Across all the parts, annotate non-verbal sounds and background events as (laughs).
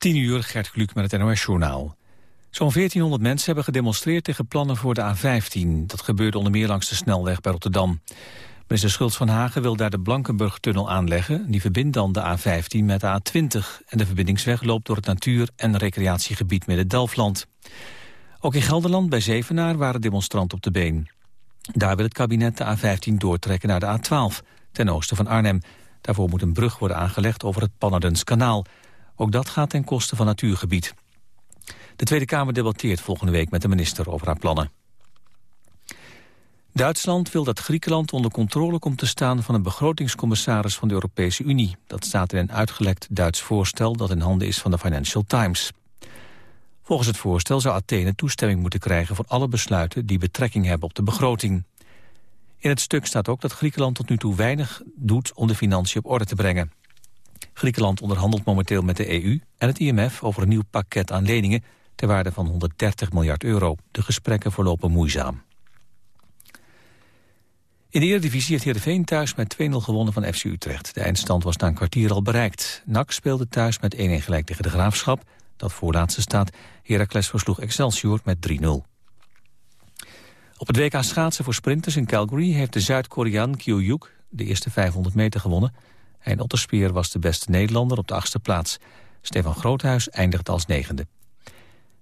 10 uur, Gert Kluk met het NOS-journaal. Zo'n 1400 mensen hebben gedemonstreerd tegen plannen voor de A15. Dat gebeurde onder meer langs de snelweg bij Rotterdam. Minister Schultz van Hagen wil daar de Blankenburg-tunnel aanleggen. Die verbindt dan de A15 met de A20. En de verbindingsweg loopt door het natuur- en recreatiegebied Midden-Delfland. Ook in Gelderland bij Zevenaar waren demonstranten op de been. Daar wil het kabinet de A15 doortrekken naar de A12, ten oosten van Arnhem. Daarvoor moet een brug worden aangelegd over het Pannerdens kanaal. Ook dat gaat ten koste van natuurgebied. De Tweede Kamer debatteert volgende week met de minister over haar plannen. Duitsland wil dat Griekenland onder controle komt te staan van een begrotingscommissaris van de Europese Unie. Dat staat in een uitgelekt Duits voorstel dat in handen is van de Financial Times. Volgens het voorstel zou Athene toestemming moeten krijgen voor alle besluiten die betrekking hebben op de begroting. In het stuk staat ook dat Griekenland tot nu toe weinig doet om de financiën op orde te brengen. Griekenland onderhandelt momenteel met de EU en het IMF over een nieuw pakket aan leningen ter waarde van 130 miljard euro. De gesprekken verlopen moeizaam. In de Eredivisie heeft Heerenveen thuis met 2-0 gewonnen van FC Utrecht. De eindstand was na een kwartier al bereikt. NAC speelde thuis met 1-1 gelijk tegen de Graafschap. Dat voorlaatste staat. Heracles versloeg Excelsior met 3-0. Op het WK schaatsen voor sprinters in Calgary... heeft de Zuid-Koreaan Kyo Yuk de eerste 500 meter gewonnen. Hein Otterspeer was de beste Nederlander op de achtste plaats. Stefan Groothuis eindigde als negende.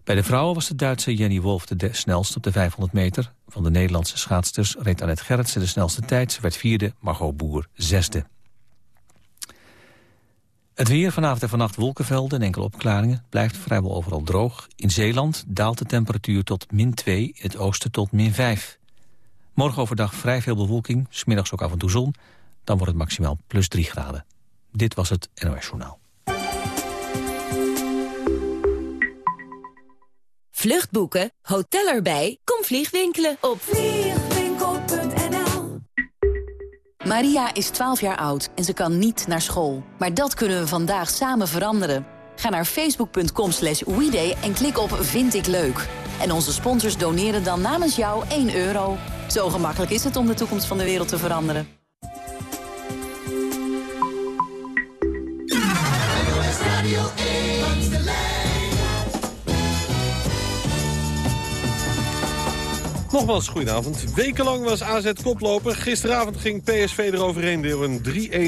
Bij de vrouwen was de Duitse Jenny Wolf de snelste op de 500 meter. Van de Nederlandse schaatsters reed Annette Gerritsen de snelste tijd. Ze werd vierde, Margot Boer zesde. Het weer vanavond en vannacht wolkenvelden en enkele opklaringen. Blijft vrijwel overal droog. In Zeeland daalt de temperatuur tot min 2, in het oosten tot min 5. Morgen overdag vrij veel bewolking, smiddags ook af en toe zon. Dan wordt het maximaal plus 3 graden. Dit was het NOS Journaal. Vluchtboeken, hotel erbij, kom vliegwinkelen op vliegwinkel.nl Maria is 12 jaar oud en ze kan niet naar school. Maar dat kunnen we vandaag samen veranderen. Ga naar facebook.com slash en klik op Vind ik leuk. En onze sponsors doneren dan namens jou 1 euro. Zo gemakkelijk is het om de toekomst van de wereld te veranderen. Nogmaals, goedenavond. Wekenlang was AZ koploper. Gisteravond ging PSV eroverheen door een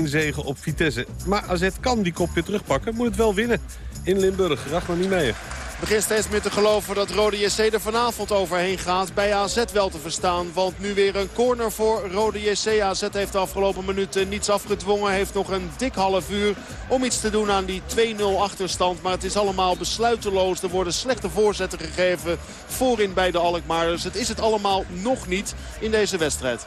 3-1 zegen op Vitesse. Maar AZ kan die kop weer terugpakken, moet het wel winnen. In Limburg, Ragnar niet mee begint steeds meer te geloven dat Rode JC er vanavond overheen gaat. Bij AZ wel te verstaan. Want nu weer een corner voor Rode JC. AZ heeft de afgelopen minuten niets afgedwongen. Heeft nog een dik half uur om iets te doen aan die 2-0 achterstand. Maar het is allemaal besluiteloos. Er worden slechte voorzetten gegeven voorin bij de Alkmaarders. Het is het allemaal nog niet in deze wedstrijd.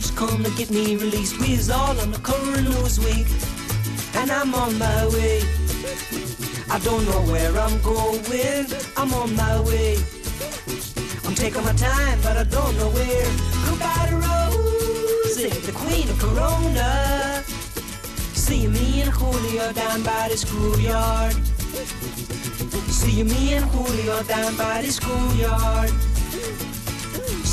Come to get me released, we's all on the cover of Newsweek, and I'm on my way. I don't know where I'm going. I'm on my way. I'm taking my time, but I don't know where. Goodbye to Rosie, the queen of Corona. See me and Julio down by the schoolyard. See me and Julio down by the schoolyard.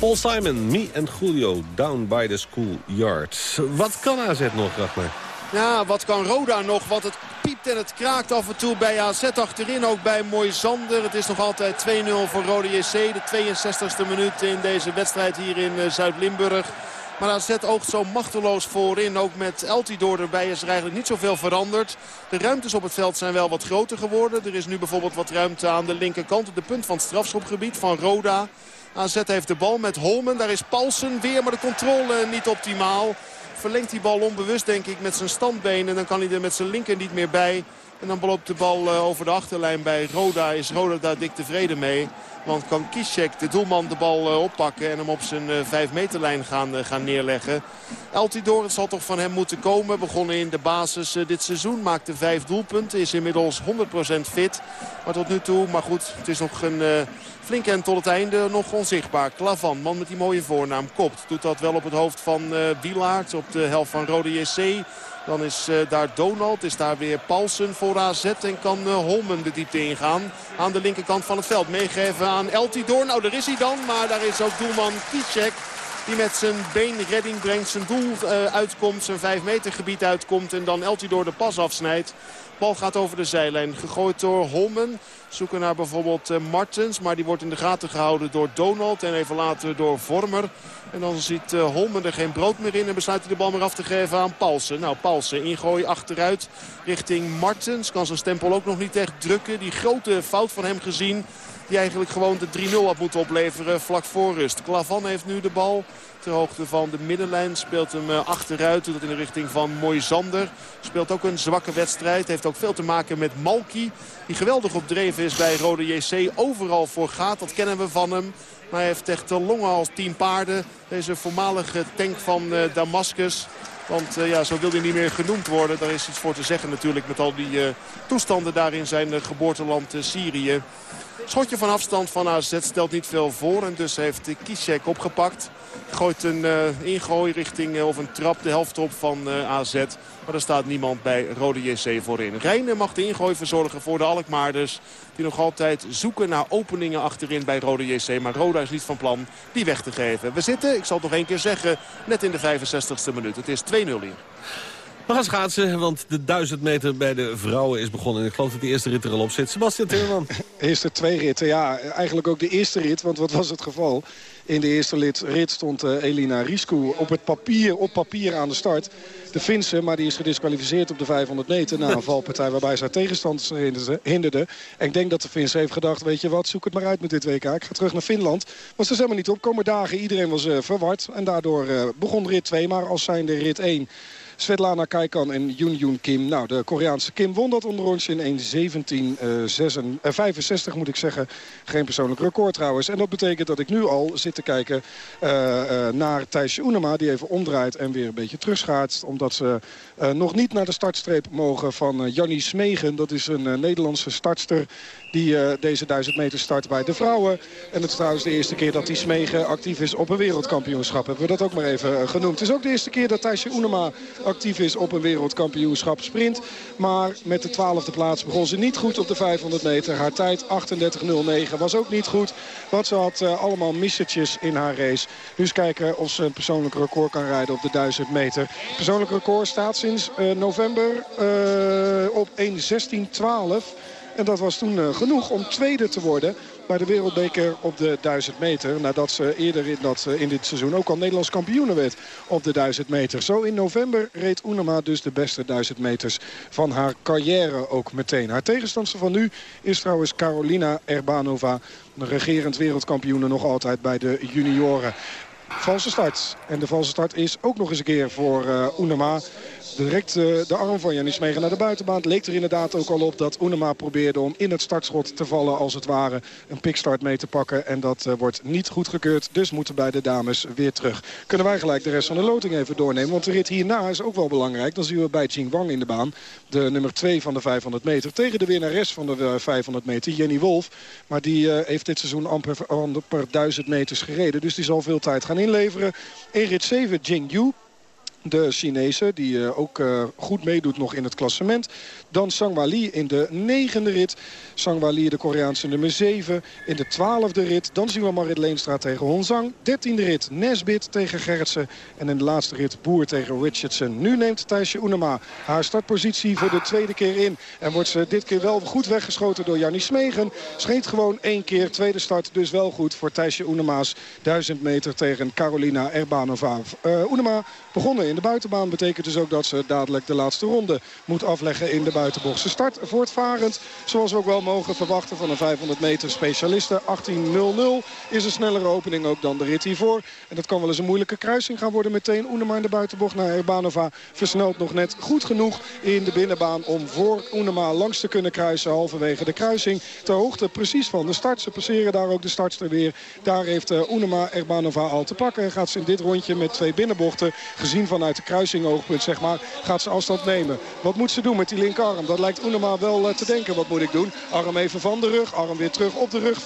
Paul Simon, me en Julio, down by the schoolyard. Wat kan AZ nog, Ragnar? Ja, wat kan Roda nog? Want het piept en het kraakt af en toe bij AZ achterin. Ook bij Moisander. Het is nog altijd 2-0 voor Roda JC. De 62e minuut in deze wedstrijd hier in eh, Zuid-Limburg. Maar AZ oogt zo machteloos voorin. Ook met Eltidoor erbij is er eigenlijk niet zoveel veranderd. De ruimtes op het veld zijn wel wat groter geworden. Er is nu bijvoorbeeld wat ruimte aan de linkerkant. Op de punt van het strafschopgebied van Roda. AZ heeft de bal met Holmen. Daar is Paulsen weer, maar de controle niet optimaal. Verlengt die bal onbewust denk ik met zijn standbeen. En dan kan hij er met zijn linker niet meer bij. En dan loopt de bal eh, over de achterlijn bij Roda. Is Roda daar dik tevreden mee. Want kan Kiszek, de doelman, de bal eh, oppakken en hem op zijn 5 eh, meterlijn gaan, gaan neerleggen. Eltidoor, het zal toch van hem moeten komen. Begonnen in de basis dit seizoen. Maakte vijf doelpunten. Is inmiddels 100% fit. Maar tot nu toe, maar goed, het is nog een flink en tot het einde nog onzichtbaar. Klavan, man met die mooie voornaam, kopt. Doet dat wel op het hoofd van uh, op de helft van Rode JC. Dan is uh, daar Donald, is daar weer Paulsen voor AZ en kan uh, Holmen de diepte ingaan. Aan de linkerkant van het veld. Meegeven aan Eltidoor. Nou, daar is hij dan. Maar daar is ook doelman Kicek. Die met zijn been redding brengt, zijn doel uitkomt, zijn 5 meter gebied uitkomt. En dan Eltidoor de pas afsnijdt. Bal gaat over de zijlijn. Gegooid door Holmen. Zoeken naar bijvoorbeeld Martens. Maar die wordt in de gaten gehouden door Donald. En even later door Vormer. En dan ziet uh, Holmen er geen brood meer in. En besluit hij de bal maar af te geven aan Paulsen. Nou, Paulsen ingooi achteruit richting Martens. Kan zijn stempel ook nog niet echt drukken. Die grote fout van hem gezien. Die eigenlijk gewoon de 3-0 had moeten opleveren vlak voor rust. Klavan heeft nu de bal ter hoogte van de middenlijn. Speelt hem achteruit. Doet dat in de richting van Moisander. Speelt ook een zwakke wedstrijd. Heeft ook veel te maken met Malki. Die geweldig op dreven is bij Rode JC. Overal voor gaat. Dat kennen we van hem. Maar hij heeft echt longen als tien paarden. Deze voormalige tank van uh, Damascus. Want uh, ja, zo wil hij niet meer genoemd worden. Daar is iets voor te zeggen natuurlijk met al die uh, toestanden daar in zijn geboorteland Syrië. Schotje van afstand van AZ stelt niet veel voor. En dus heeft Kishek opgepakt. Gooit een uh, ingooi richting, uh, of een trap de helft op van uh, AZ. Maar er staat niemand bij Rode JC voorin. Rijnen mag de ingooi verzorgen voor de Alkmaarders. Die nog altijd zoeken naar openingen achterin bij Rode JC. Maar Roda is niet van plan die weg te geven. We zitten, ik zal het nog één keer zeggen, net in de 65ste minuut. Het is 2-0 hier. We gaan schaatsen, want de 1000 meter bij de vrouwen is begonnen. En ik geloof dat de eerste rit er al op zit. Sebastian Timmerman. (laughs) Eerste twee ritten, ja. Eigenlijk ook de eerste rit, want wat was het geval? In de eerste rit stond uh, Elina Risku op, het papier, op papier aan de start. De Finse, maar die is gedisqualificeerd op de 500 meter... na een valpartij waarbij haar tegenstanders hinderde. En ik denk dat de Finse heeft gedacht... weet je wat, zoek het maar uit met dit WK. Ik ga terug naar Finland. Was er helemaal niet op. Komende dagen, iedereen was uh, verward. En daardoor uh, begon rit 2, maar als zijnde rit 1... Svetlana Kaikan en Yoon Yoon Kim. Nou, de Koreaanse Kim won dat onderrondje in 1.17.65 moet ik zeggen. Geen persoonlijk record trouwens. En dat betekent dat ik nu al zit te kijken uh, naar Thijsje Oenema. Die even omdraait en weer een beetje terugschaatst. Omdat ze nog niet naar de startstreep mogen van Jannie Smegen. Dat is een Nederlandse startster die deze 1000 meter start bij de vrouwen. En het is trouwens de eerste keer dat die Smegen actief is op een wereldkampioenschap. Hebben we dat ook maar even genoemd. Het is ook de eerste keer dat Thijsje Oenema actief is op een wereldkampioenschap sprint. Maar met de twaalfde plaats begon ze niet goed op de 500 meter. Haar tijd 38.09 was ook niet goed. Want ze had uh, allemaal missetjes in haar race. Nu eens kijken of ze een persoonlijk record kan rijden op de 1000 meter. Persoonlijk record staat sinds november op 1.16.12. En dat was toen uh, genoeg om tweede te worden bij de wereldbeker op de 1000 meter. Nadat ze eerder in, dat, in dit seizoen ook al Nederlands kampioen werd op de 1000 meter. Zo in november reed Unema dus de beste 1000 meters van haar carrière ook meteen. Haar tegenstander van nu is trouwens Carolina Erbanova. Regerend wereldkampioen nog altijd bij de junioren. Valse start. En de valse start is ook nog eens een keer voor uh, Unema. Direct uh, de arm van Janis Megen naar de buitenbaan. Leek er inderdaad ook al op dat Unema probeerde om in het startschot te vallen als het ware. Een pikstart mee te pakken. En dat uh, wordt niet goedgekeurd. Dus moeten beide dames weer terug. Kunnen wij gelijk de rest van de loting even doornemen. Want de rit hierna is ook wel belangrijk. Dan zien we bij Jing Wang in de baan. De nummer 2 van de 500 meter. Tegen de winnares van de 500 meter, Jenny Wolf. Maar die heeft dit seizoen amper, amper 1000 meters gereden. Dus die zal veel tijd gaan inleveren. In rit 7 Jing Yu. De Chinese, die uh, ook uh, goed meedoet nog in het klassement. Dan Sangwa in de negende rit. Sangwa de Koreaanse nummer 7, in de twaalfde rit. Dan zien we Marit Leenstra tegen Honzang. Dertiende rit Nesbit tegen Gerritsen. En in de laatste rit Boer tegen Richardson. Nu neemt Thijsje Oenema haar startpositie voor de tweede keer in. En wordt ze dit keer wel goed weggeschoten door Jannie Smegen. Scheet gewoon één keer. Tweede start dus wel goed voor Thijsje Oenema's 1000 meter tegen Carolina Erbanova. Uh, Oenema begonnen in de buitenbaan. Betekent dus ook dat ze dadelijk de laatste ronde moet afleggen in de buitenbocht. Ze start voortvarend, zoals we ook wel mogen verwachten van een 500 meter specialiste. 18.00 is een snellere opening ook dan de rit hiervoor. En dat kan wel eens een moeilijke kruising gaan worden meteen. Oenema in de buitenbocht naar Erbanova versnelt nog net goed genoeg in de binnenbaan... om voor Oenema langs te kunnen kruisen halverwege de kruising. Ter hoogte precies van de start. Ze passeren daar ook de startster weer. Daar heeft Oenema Erbanova al te pakken. En gaat ze in dit rondje met twee binnenbochten gezien vanuit de kruising oogpunt, zeg maar, gaat ze afstand nemen. Wat moet ze doen met die linkerarm? Dat lijkt Oenema wel uh, te denken. Wat moet ik doen? Arm even van de rug, arm weer terug op de rug. 45-43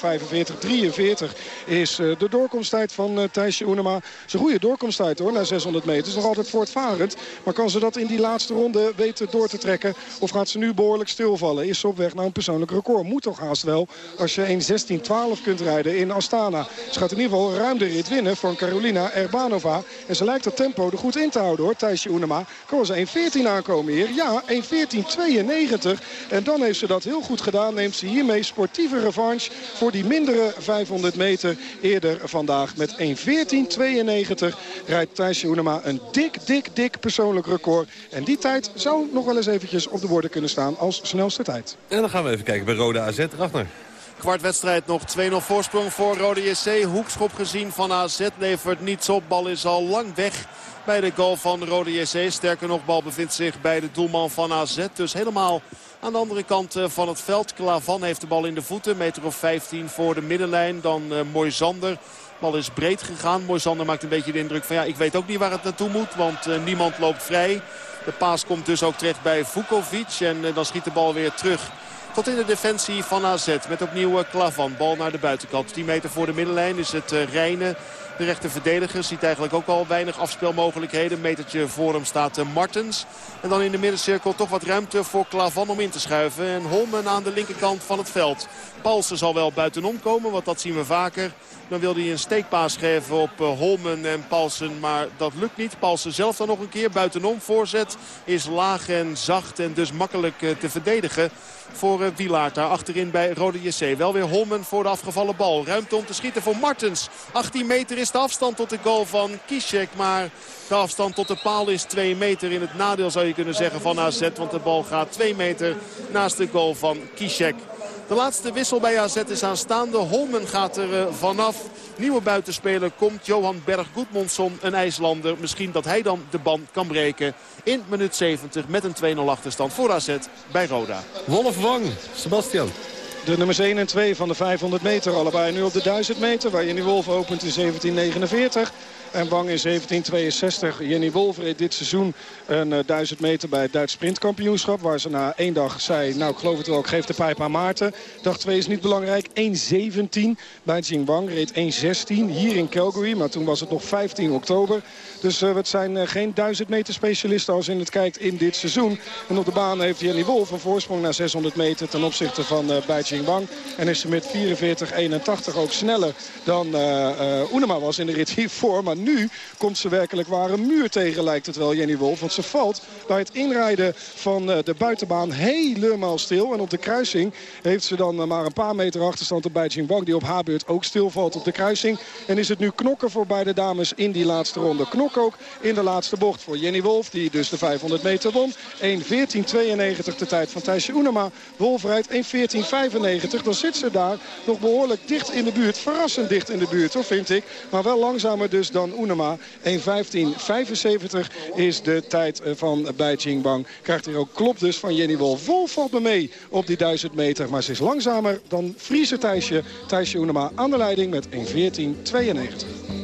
is uh, de doorkomsttijd van uh, Thijsje. Is een goede doorkomsttijd hoor, na 600 meter. Is nog altijd voortvarend. Maar kan ze dat in die laatste ronde weten door te trekken? Of gaat ze nu behoorlijk stilvallen? Is ze op weg naar een persoonlijk record? Moet toch haast wel als je 1.16.12 kunt rijden in Astana. Ze gaat in ieder geval ruim de rit winnen van Carolina Erbanova. En ze lijkt het tempo er goed in te houden hoor, Thijsje Oenema. Kan ze 1.14 aankomen hier? Ja, 1.14.92. En dan heeft ze dat heel goed gedaan. Neemt ze hiermee sportieve revanche voor die mindere 500 meter eerder vandaag. Met 1.14.92 rijdt Thijsje Oenema een dik, dik, dik persoonlijk record. En die tijd zou nog wel eens eventjes op de borden kunnen staan als snelste tijd. En dan gaan we even kijken bij Rode AZ. Ragnar. Kwartwedstrijd nog 2-0 voorsprong voor Rode JC. Hoekschop gezien van AZ levert niets op. Bal is al lang weg bij de goal van Rode JC. Sterker nog, bal bevindt zich bij de doelman van AZ. Dus helemaal aan de andere kant van het veld. Klavan heeft de bal in de voeten. Meter of 15 voor de middenlijn. Dan uh, Moisander. De bal is breed gegaan. Moisander maakt een beetje de indruk van ja, ik weet ook niet waar het naartoe moet. Want uh, niemand loopt vrij. De paas komt dus ook terecht bij Vukovic. En dan schiet de bal weer terug tot in de defensie van AZ. Met opnieuw Klavan. Bal naar de buitenkant. 10 meter voor de middenlijn is het Rijnen. De rechter verdediger ziet eigenlijk ook al weinig afspelmogelijkheden. Metertje voor hem staat Martens. En dan in de middencirkel toch wat ruimte voor Klavan om in te schuiven. En Holmen aan de linkerkant van het veld. Paulsen zal wel buitenom komen, want dat zien we vaker. Dan wil hij een steekpaas geven op Holmen en Paulsen. Maar dat lukt niet. Paulsen zelf dan nog een keer buitenom. Voorzet is laag en zacht en dus makkelijk te verdedigen voor Wielaert. Daar achterin bij Rode JC. Wel weer Holmen voor de afgevallen bal. Ruimte om te schieten voor Martens. 18 meter is de afstand tot de goal van Kishek. Maar de afstand tot de paal is 2 meter. In het nadeel zou je kunnen zeggen van AZ. Want de bal gaat 2 meter naast de goal van Kishek. De laatste wissel bij AZ is aanstaande. Holmen gaat er uh, vanaf. Nieuwe buitenspeler komt Johan Berg Goedmondsson, een IJslander. Misschien dat hij dan de band kan breken in minuut 70 met een 2-0 achterstand voor AZ bij Roda. Wolf Wang, Sebastian. De nummers 1 en 2 van de 500 meter. Allebei nu op de 1000 meter. Waar Jenny Wolf opent in 1749. En Wang in 1762. Jenny Wolf reed dit seizoen een uh, 1000 meter bij het Duits sprintkampioenschap. Waar ze na één dag zei, nou ik geloof het wel, ik geef de pijp aan Maarten. Dag 2 is niet belangrijk. 1.17 bij Jing Wang. Reed 1.16 hier in Calgary. Maar toen was het nog 15 oktober. Dus uh, het zijn uh, geen 1000 meter specialisten als in het kijkt in dit seizoen. En op de baan heeft Jenny Wolf een voorsprong naar 600 meter ten opzichte van uh, Beijing Wang. En is ze met 44-81 ook sneller dan Unema was in de rit hiervoor. Maar nu komt ze werkelijk waar een muur tegen lijkt het wel, Jenny Wolf. Want ze valt bij het inrijden van de buitenbaan helemaal stil. En op de kruising heeft ze dan maar een paar meter achterstand op Beijing Wang. Die op haar beurt ook stilvalt op de kruising. En is het nu knokken voor beide dames in die laatste ronde. Ook in de laatste bocht voor Jenny Wolf. Die dus de 500 meter won. 1.14.92 de tijd van Thijsje Oenema. Wolf rijdt 1.14.95. Dan zit ze daar nog behoorlijk dicht in de buurt. Verrassend dicht in de buurt, hoor, vind ik. Maar wel langzamer dus dan Oenema. 1.15.75 is de tijd eh, van Beijing Bang. Krijgt hier ook klop dus van Jenny Wolf. Wolf valt me mee op die 1000 meter. Maar ze is langzamer dan Friese Thijsje. Thijsje Oenema aan de leiding met 1.14.92.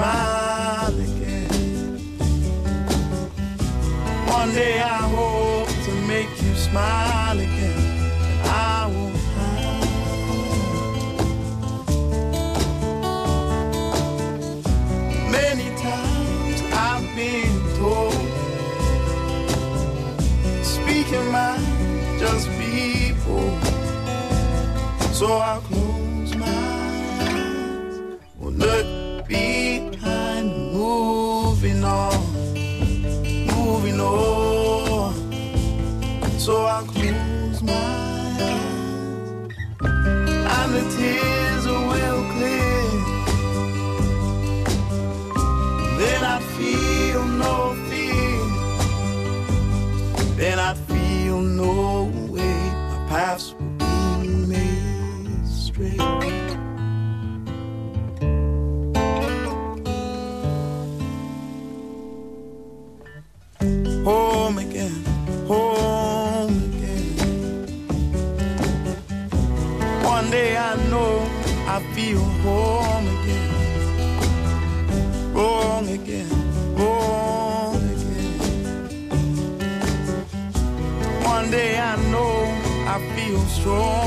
smile again. One day I hope to make you smile again. I will hide. Many times I've been told, speaking mind, just bold. So I'll close moving on moving on. So I'll close my eyes and the tears will clear. Then I feel no fear. Then I feel no strong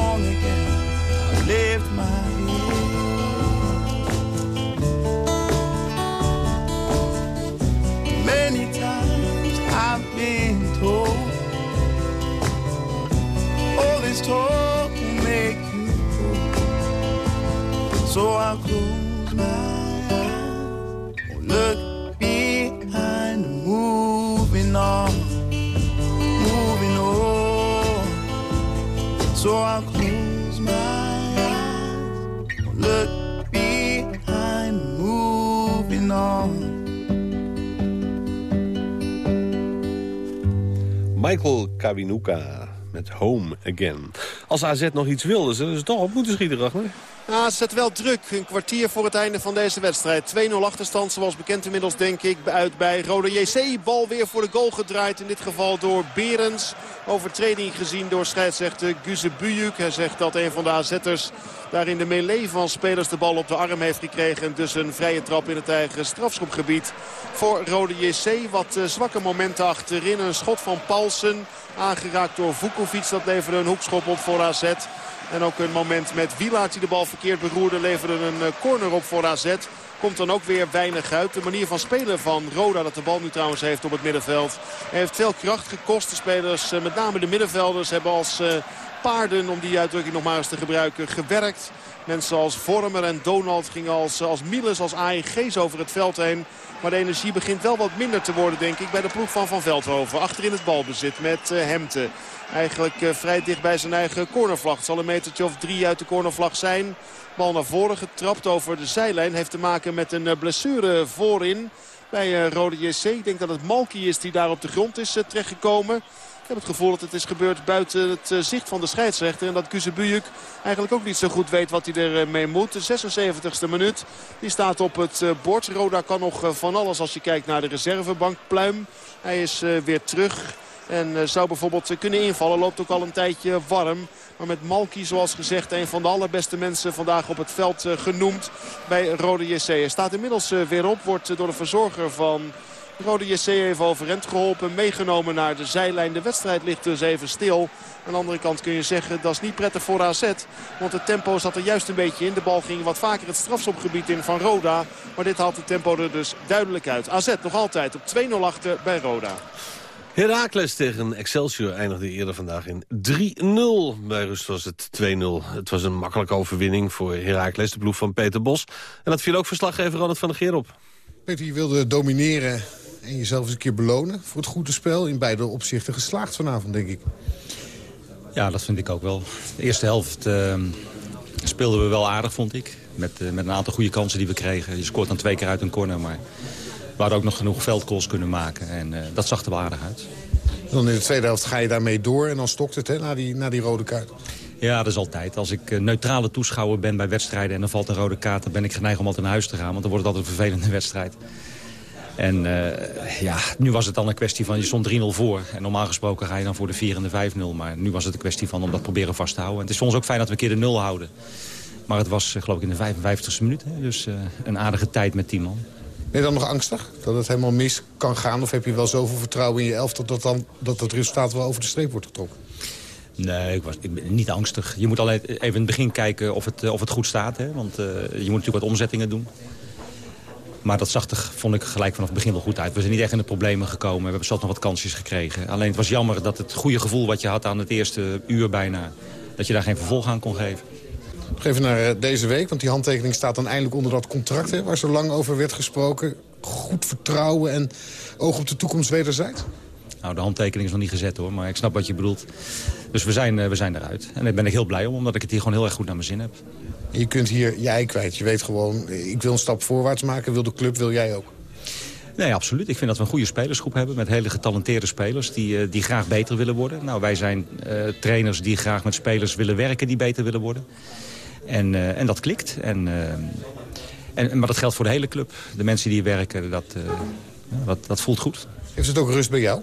Michael Kawinuka met Home Again. Als AZ nog iets wilde, zullen ze toch op moeten schieten. Ja, zet wel druk. Een kwartier voor het einde van deze wedstrijd. 2-0 achterstand, zoals bekend inmiddels denk ik, uit bij Rode JC. Bal weer voor de goal gedraaid, in dit geval door Berens. Overtreding gezien door scheidsrechter Guze Bujuk. Hij zegt dat een van de AZ'ers daar in de melee van spelers de bal op de arm heeft gekregen. En dus een vrije trap in het eigen strafschopgebied voor Rode JC. Wat eh, zwakke momenten achterin. Een schot van Paulsen, aangeraakt door Vukovic. Dat leverde een hoekschop op voor AZ. En ook een moment met Wielaert die de bal verkeerd beroerde leverde een eh, corner op voor AZ. Komt dan ook weer weinig uit. De manier van spelen van Roda dat de bal nu trouwens heeft op het middenveld. Heeft veel kracht gekost. De spelers, eh, met name de middenvelders, hebben als uh, paarden, om die uitdrukking nog maar eens te gebruiken, gewerkt. Mensen als Vormer en Donald gingen als, als Miles, als AEG's over het veld heen. Maar de energie begint wel wat minder te worden, denk ik, bij de ploeg van Van Veldhoven. Achterin het balbezit met uh, Hemte. Eigenlijk uh, vrij dicht bij zijn eigen cornervlag. Het zal een metertje of drie uit de cornervlag zijn. Bal naar voren getrapt over de zijlijn. Heeft te maken met een blessure voorin bij Rode JC. Ik denk dat het Malki is die daar op de grond is terechtgekomen. Ik heb het gevoel dat het is gebeurd buiten het uh, zicht van de scheidsrechter. En dat Kuzebujuk eigenlijk ook niet zo goed weet wat hij er mee moet. De 76e minuut. Die staat op het bord. Roda kan nog van alles als je kijkt naar de reservebank. Pluim. Hij is weer terug. En zou bijvoorbeeld kunnen invallen. Loopt ook al een tijdje warm. Maar met Malki, zoals gezegd, een van de allerbeste mensen vandaag op het veld genoemd bij Rode JC. Hij staat inmiddels weer op, wordt door de verzorger van Rode JC even overend geholpen. Meegenomen naar de zijlijn. De wedstrijd ligt dus even stil. Aan de andere kant kun je zeggen dat is niet prettig voor AZ. Want het tempo zat er juist een beetje in. De bal ging wat vaker het strafschopgebied in van Roda. Maar dit haalt het tempo er dus duidelijk uit. AZ nog altijd op 2-0 achter bij Roda. Heracles tegen Excelsior eindigde eerder vandaag in 3-0. Bij rust was het 2-0. Het was een makkelijke overwinning voor Heracles, de ploeg van Peter Bos. En dat viel ook verslaggever Ronald van der Geer op. Peter, je wilde domineren en jezelf eens een keer belonen voor het goede spel. In beide opzichten geslaagd vanavond, denk ik. Ja, dat vind ik ook wel. De eerste helft uh, speelden we wel aardig, vond ik. Met, uh, met een aantal goede kansen die we kregen. Je scoort dan twee keer uit een corner, maar we hadden ook nog genoeg veldcalls kunnen maken. En uh, dat zag er wel aardig uit. Dan in de tweede helft ga je daarmee door en dan stokt het hè, na, die, na die rode kaart. Ja, dat is altijd. Als ik neutrale toeschouwer ben bij wedstrijden en dan valt een rode kaart... dan ben ik geneigd om altijd naar huis te gaan, want dan wordt het altijd een vervelende (laughs) wedstrijd. En uh, ja, nu was het dan een kwestie van, je stond 3-0 voor. En normaal gesproken ga je dan voor de 4 en de 5-0. Maar nu was het een kwestie van om dat proberen vast te houden. En het is voor ons ook fijn dat we een keer de 0 houden. Maar het was geloof ik in de 55ste minuut. Hè? Dus uh, een aardige tijd met 10 man. Ben je dan nog angstig dat het helemaal mis kan gaan? Of heb je wel zoveel vertrouwen in je elf dat, dat, dan, dat het resultaat wel over de streep wordt getrokken? Nee, ik, was, ik ben niet angstig. Je moet alleen even in het begin kijken of het, of het goed staat. Hè? Want uh, je moet natuurlijk wat omzettingen doen. Maar dat zag er, vond ik gelijk vanaf het begin wel goed uit. We zijn niet echt in de problemen gekomen. We hebben zelfs nog wat kansjes gekregen. Alleen het was jammer dat het goede gevoel wat je had aan het eerste uur bijna... dat je daar geen vervolg aan kon geven. Nog even naar deze week, want die handtekening staat dan eindelijk onder dat contract... Hè, waar zo lang over werd gesproken. Goed vertrouwen en oog op de toekomst wederzijds? Nou, de handtekening is nog niet gezet hoor, maar ik snap wat je bedoelt. Dus we zijn, we zijn eruit. En daar ben ik heel blij om, omdat ik het hier gewoon heel erg goed naar mijn zin heb. Je kunt hier je ei kwijt. Je weet gewoon, ik wil een stap voorwaarts maken. Wil de club, wil jij ook? Nee, absoluut. Ik vind dat we een goede spelersgroep hebben... met hele getalenteerde spelers die, uh, die graag beter willen worden. Nou, wij zijn uh, trainers die graag met spelers willen werken... die beter willen worden. En, uh, en dat klikt. En, en, maar dat geldt voor de hele club. De mensen die hier werken, dat, dat, dat voelt goed. Heeft het ook rust bij jou?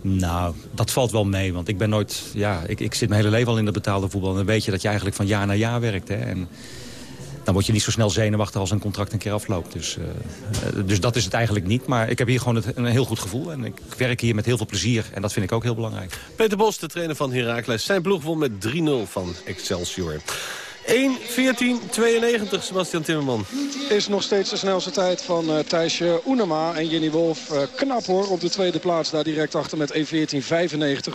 Nou, dat valt wel mee. Want ik ben nooit... Ja, ik, ik zit mijn hele leven al in de betaalde voetbal. En dan weet je dat je eigenlijk van jaar naar jaar werkt. Hè? En dan word je niet zo snel zenuwachtig als een contract een keer afloopt. Dus, uh, dus dat is het eigenlijk niet. Maar ik heb hier gewoon het, een heel goed gevoel. En ik werk hier met heel veel plezier. En dat vind ik ook heel belangrijk. Peter Bos, de trainer van Heracles. Zijn ploeg won met 3-0 van Excelsior. 1.14.92, Sebastian Timmerman. Is nog steeds de snelste tijd van uh, Thijsje Oenema en Jenny Wolf. Uh, knap hoor, op de tweede plaats daar direct achter met 1.14.95.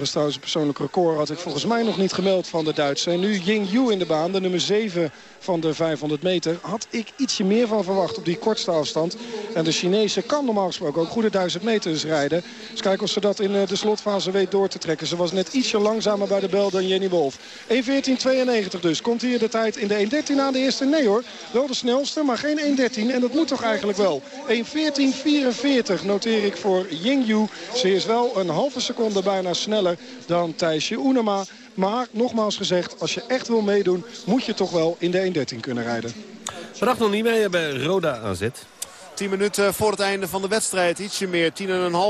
is trouwens een persoonlijk record had ik volgens mij nog niet gemeld van de Duitse. En nu Ying Yu in de baan, de nummer 7 van de 500 meter. Had ik ietsje meer van verwacht op die kortste afstand. En de Chinese kan normaal gesproken ook goede 1000 meters rijden. Dus kijken of ze dat in de slotfase weet door te trekken. Ze was net ietsje langzamer bij de bel dan Jenny Wolf. 1.14.92 dus. Komt hier de tijd in de 1.13 aan de eerste? Nee hoor, wel de snelste, maar geen 1.13. En dat moet toch eigenlijk wel. 1.14.44 noteer ik voor Yingyu. Ze is wel een halve seconde bijna sneller dan Thijsje Oenema. Maar nogmaals gezegd, als je echt wil meedoen... moet je toch wel in de 1.13 kunnen rijden. Vandaag nog niet mee bij Roda AZ. 10 minuten voor het einde van de wedstrijd. Ietsje meer,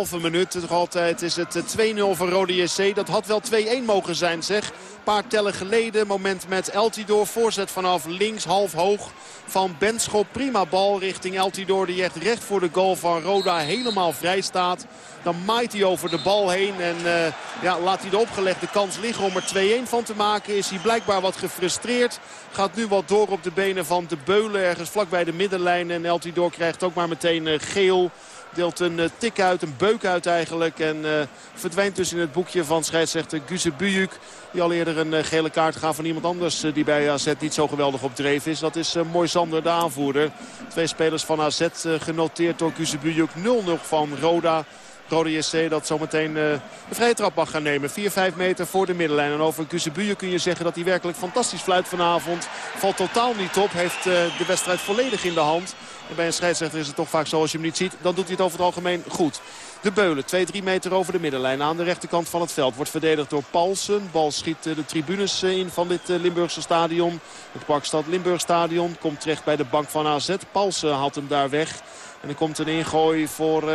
10,5 minuten. Nog altijd is het 2-0 voor Rode JC. Dat had wel 2-1 mogen zijn zeg. Paar tellen geleden. Moment met Eltidoor. Voorzet vanaf links, half hoog van Benschop. Prima bal richting Eltidoor. Die echt recht voor de goal van Roda helemaal vrij staat. Dan maait hij over de bal heen en uh, ja, laat hij de opgelegde kans liggen om er 2-1 van te maken. Is hij blijkbaar wat gefrustreerd. Gaat nu wat door op de benen van de Beulen ergens vlak bij de middenlijn. En Eltidoor krijgt ook maar meteen uh, geel. Deelt een tik uit, een beuk uit eigenlijk. En verdwijnt dus in het boekje van scheidsrechter Guze Bujuk. Die al eerder een gele kaart gaf van iemand anders die bij AZ niet zo geweldig op dreef is. Dat is Mooi Sander, de aanvoerder. Twee spelers van AZ genoteerd door Guze Bujuk. 0-0 van Roda. Rode JC dat zometeen de vrije trap mag gaan nemen. 4, 5 meter voor de middenlijn. En over Kuzebuye kun je zeggen dat hij werkelijk fantastisch fluit vanavond. Valt totaal niet op. Heeft de wedstrijd volledig in de hand. Bij een scheidsrechter is het toch vaak zo als je hem niet ziet. Dan doet hij het over het algemeen goed. De Beulen, 2-3 meter over de middenlijn aan de rechterkant van het veld. Wordt verdedigd door Paulsen. Bal schiet eh, de tribunes in van dit Limburgse stadion. Het Parkstad Limburg stadion komt terecht bij de bank van AZ. Paulsen haalt hem daar weg. En er komt een ingooi voor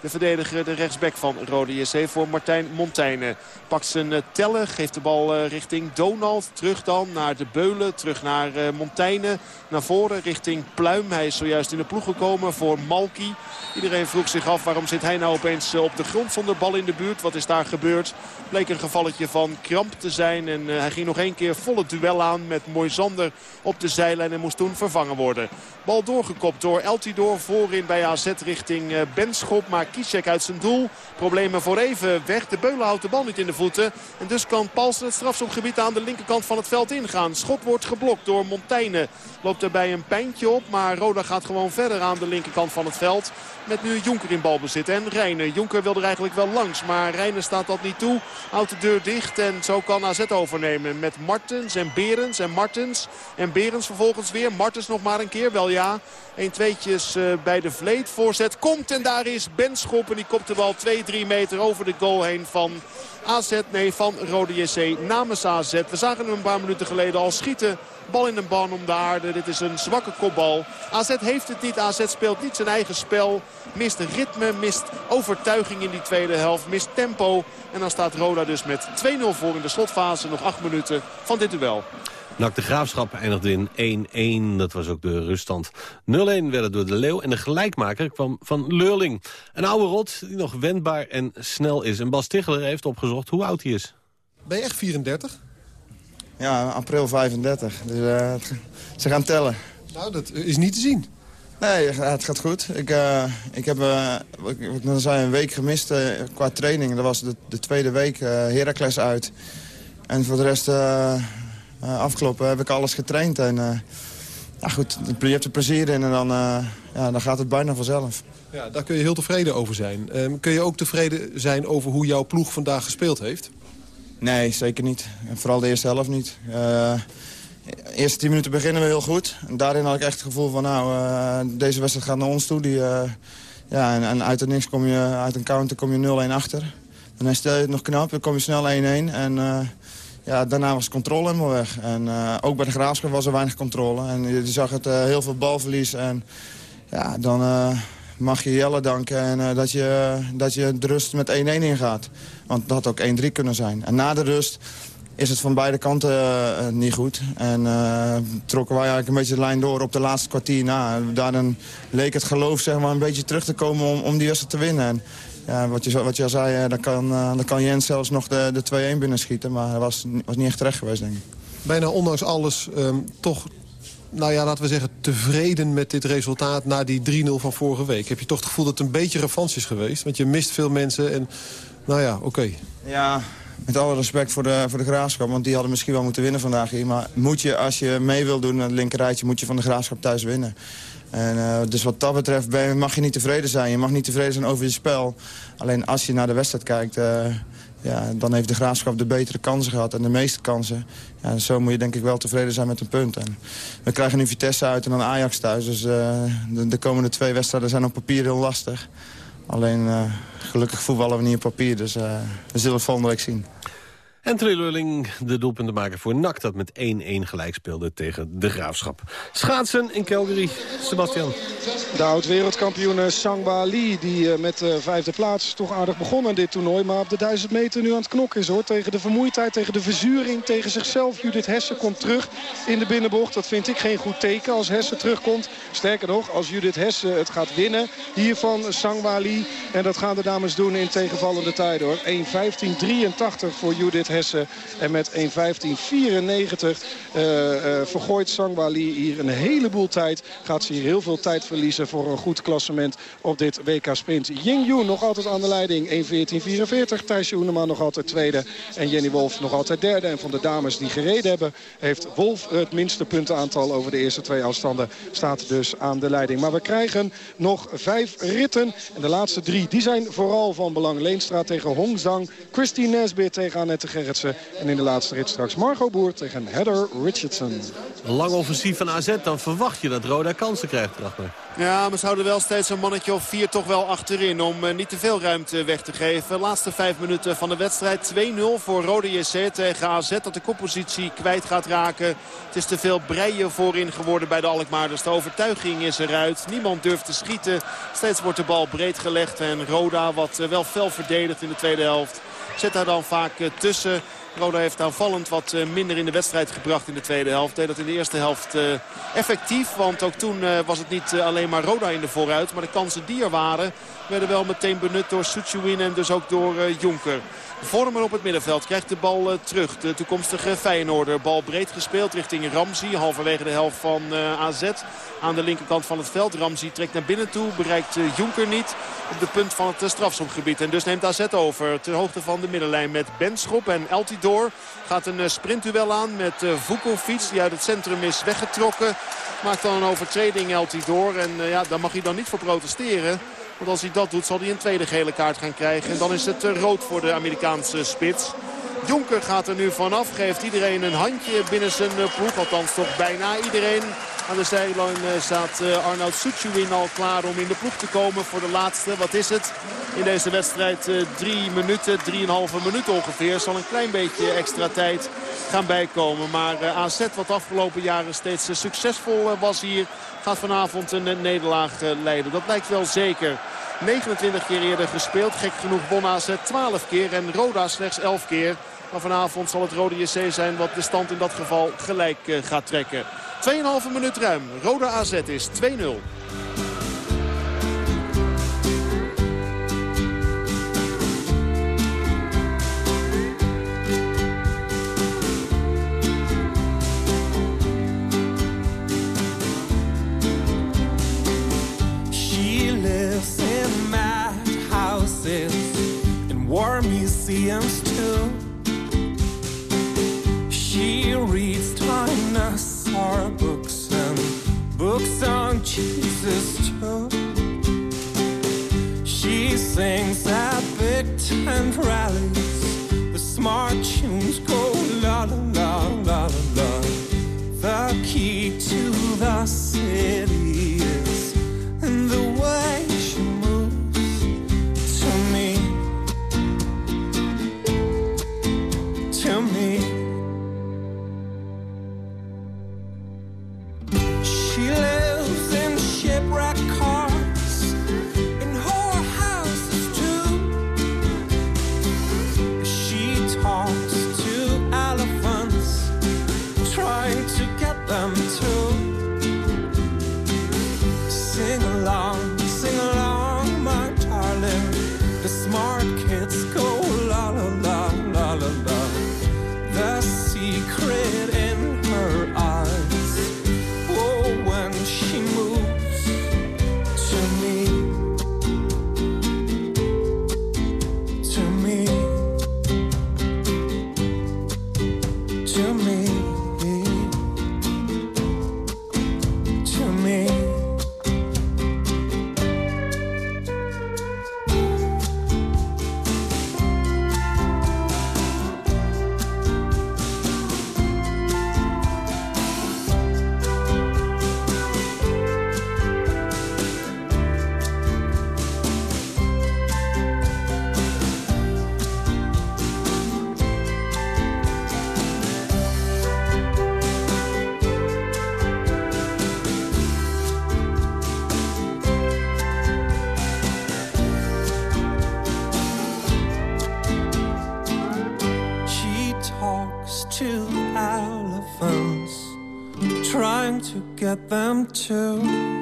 de verdediger, de rechtsback van Rode JC voor Martijn Montaigne. Pakt zijn eh, tellen, geeft de bal eh, richting Donald. Terug dan naar de Beulen, terug naar eh, Montaigne. Naar voren richting Pluim. Hij is zojuist in de ploeg gekomen voor Malki. Iedereen vroeg zich af waarom zit hij nou opeens op de grond zonder bal in de buurt. Wat is daar gebeurd? Bleek een gevalletje van kramp te zijn. En hij ging nog één keer volle duel aan met Moisander op de zijlijn. En moest toen vervangen worden. Bal doorgekopt door Eltidoor voorin bij AZ richting Benschop. Maar Kiesek uit zijn doel. Problemen voor even weg. De Beulen houdt de bal niet in de voeten. En dus kan Paulsen het strafschopgebied aan de linkerkant van het veld ingaan. Schot wordt geblokt door Montaigne. Loopt erbij een pijntje op. Maar Roda gaat gewoon verder aan de linkerkant van het veld. Met nu Jonker in balbezit en Reiner. Jonker wil er eigenlijk wel langs. Maar Reiner staat dat niet toe. Houdt de deur dicht. En zo kan AZ overnemen. Met Martens en Berens en Martens. En Berens vervolgens weer. Martens nog maar een keer. Wel ja. 1 tweetjes uh, bij de vleet. Voorzet komt en daar is Benschop. En die kopt de bal 2-3 meter over de goal heen van AZ. Nee, van Rode JC namens AZ. We zagen hem een paar minuten geleden al schieten. Bal in een ban om de aarde. Dit is een zwakke kopbal. AZ heeft het niet. AZ speelt niet zijn eigen spel. Mist ritme, mist overtuiging in die tweede helft. Mist tempo. En dan staat Roda dus met 2-0 voor in de slotfase. Nog acht minuten van dit duel. Nak de Graafschap eindigde in 1-1. Dat was ook de ruststand. 0-1 werd het door de Leeuw. En de gelijkmaker kwam van Leurling. Een oude rot die nog wendbaar en snel is. En Bas Ticheler heeft opgezocht hoe oud hij is. Ben je echt 34? Ja, april 35. Dus uh, (laughs) ze gaan tellen. Nou, dat is niet te zien. Nee, het gaat goed. Ik, uh, ik heb uh, ik, dan zei, een week gemist qua training. Dat was de, de tweede week Heracles uit. En voor de rest afkloppen heb ik alles getraind. En ja, goed, je hebt er plezier in en dan, ja, dan gaat het bijna vanzelf. Ja, daar kun je heel tevreden over zijn. Um, kun je ook tevreden zijn over hoe jouw ploeg vandaag gespeeld heeft? Nee, zeker niet. vooral de eerste helft niet. Uh, de eerste tien minuten beginnen we heel goed. En daarin had ik echt het gevoel van, nou, uh, deze wedstrijd gaat naar ons toe. Die, uh, ja, en, en, uit het niks kom je, uit een counter kom je 0-1 achter. Dan stel je het nog knap, dan kom je snel 1-1. En ja, daarna was de controle helemaal weg. En ook bij de Graafschap was er weinig controle. En je, zag het heel veel balverlies. En ja, dan mag je Jelle danken en, dat, je, dat je de rust met 1-1 ingaat. Want dat had ook 1-3 kunnen zijn. En na de rust is het van beide kanten niet goed. En trokken wij eigenlijk een beetje de lijn door op de laatste kwartier na. Daarin leek het geloof zeg maar, een beetje terug te komen om, om die wedstrijd te winnen. En, ja, wat, je, wat je al zei, dan kan, dan kan Jens zelfs nog de, de 2-1 binnenschieten. Maar dat was, was niet echt terecht geweest, denk ik. Bijna ondanks alles um, toch nou ja, laten we zeggen, tevreden met dit resultaat... na die 3-0 van vorige week? Heb je toch het gevoel dat het een beetje revanche is geweest? Want je mist veel mensen en, nou ja, oké. Ja, met alle respect voor de, voor de Graafschap, want die hadden misschien wel moeten winnen vandaag hier. Maar moet je, als je mee wil doen naar het linkerrijtje, moet je van de Graafschap thuis winnen. En, uh, dus wat dat betreft ben, mag je niet tevreden zijn. Je mag niet tevreden zijn over je spel. Alleen als je naar de wedstrijd kijkt... Uh, ja, dan heeft de Graafschap de betere kansen gehad en de meeste kansen. Ja, zo moet je denk ik wel tevreden zijn met een punt. En we krijgen nu Vitesse uit en dan Ajax thuis. Dus uh, de, de, komende twee wedstrijden zijn op papier heel lastig. Alleen gelukkig voetballen we niet op papier, dus we zullen het volgende week zien. En Lulling, de doelpuntenmaker voor NAC... dat met 1-1 gelijk speelde tegen de Graafschap. Schaatsen in Calgary, Sebastian. De oud-wereldkampioen Sangba Lee, die eh, met de vijfde plaats toch aardig begon aan dit toernooi. Maar op de 1000 meter nu aan het knokken is hoor. Tegen de vermoeidheid, tegen de verzuring, tegen zichzelf. Judith Hessen komt terug in de binnenbocht. Dat vind ik geen goed teken als Hessen terugkomt. Sterker nog, als Judith Hessen het gaat winnen hier van Lee. En dat gaan de dames doen in tegenvallende tijden hoor. 1.15.83 voor Judith Jorrit Hesse. En met 1.15.94 uh, vergooit Sangwa Lee hier een heleboel tijd. Gaat ze hier heel veel tijd verliezen voor een goed klassement op dit WK Sprint. Ying Yu nog altijd aan de leiding. 1.14.44. Thijsje Oenema nog altijd tweede. En Jenny Wolf nog altijd derde. En van de dames die gereden hebben... heeft Wolf het minste puntenaantal over de eerste twee afstanden. Staat dus aan de leiding. Maar we krijgen nog vijf ritten. En de laatste drie die zijn vooral van belang. Leenstra tegen Hong Zhang. Christine Nesbitt tegen Annette Gerritsen. En in de laatste rit straks Margot Boer tegen Heather Richardson. Lang offensief van AZ, dan verwacht je dat Roda kansen krijgt, dacht ik. Ja, we zouden wel steeds een mannetje of vier toch wel achterin om uh, niet te veel ruimte weg te geven. Laatste vijf minuten van de wedstrijd. 2-0 voor Rode JC tegen AZ dat de koppositie kwijt gaat raken. Het is te veel breien voorin geworden bij de Alkmaarders. De overtuiging is eruit. Niemand durft te schieten. Steeds wordt de bal breed gelegd en Roda wat uh, wel fel verdedigt in de tweede helft. Zet daar dan vaak uh, tussen. Roda heeft aanvallend wat uh, minder in de wedstrijd gebracht in de tweede helft. Deed dat in de eerste helft uh, effectief. Want ook toen uh, was het niet alleen maar Roda in de vooruit. Maar de kansen die er waren werden wel meteen benut door Suchuin en dus ook door Jonker. Vormer op het middenveld krijgt de bal terug. De toekomstige Feyenoorder. Bal breed gespeeld richting Ramzi. Halverwege de helft van AZ. Aan de linkerkant van het veld. Ramzi trekt naar binnen toe. Bereikt Jonker niet op de punt van het strafschopgebied. En dus neemt AZ over. Ter hoogte van de middenlijn met Benschop en Gaat een sprintduel aan met uh, Vukovic. Die uit het centrum is weggetrokken. Maakt dan een overtreding Eltidoor. En ja, daar mag hij dan niet voor protesteren. Want als hij dat doet zal hij een tweede gele kaart gaan krijgen. En dan is het rood voor de Amerikaanse spits. Jonker gaat er nu vanaf. Geeft iedereen een handje binnen zijn ploeg. Althans toch bijna iedereen. Aan de zijlijn staat Arnoud Suchuin al klaar om in de ploeg te komen voor de laatste. Wat is het? In deze wedstrijd drie minuten, drieënhalve minuut ongeveer. Zal een klein beetje extra tijd gaan bijkomen. Maar AZ wat afgelopen jaren steeds succesvol was hier gaat vanavond een nederlaag leiden. Dat lijkt wel zeker. 29 keer eerder gespeeld. Gek genoeg won AZ 12 keer en Roda slechts 11 keer. Maar vanavond zal het Rode JC zijn wat de stand in dat geval gelijk gaat trekken. 2,5 minuut ruim. Roda AZ is 2-0. war museums too. She reads dinosaur books and books on Jesus too. She sings at big tent rallies. The smart tunes go la la la la la. The key to the city get them to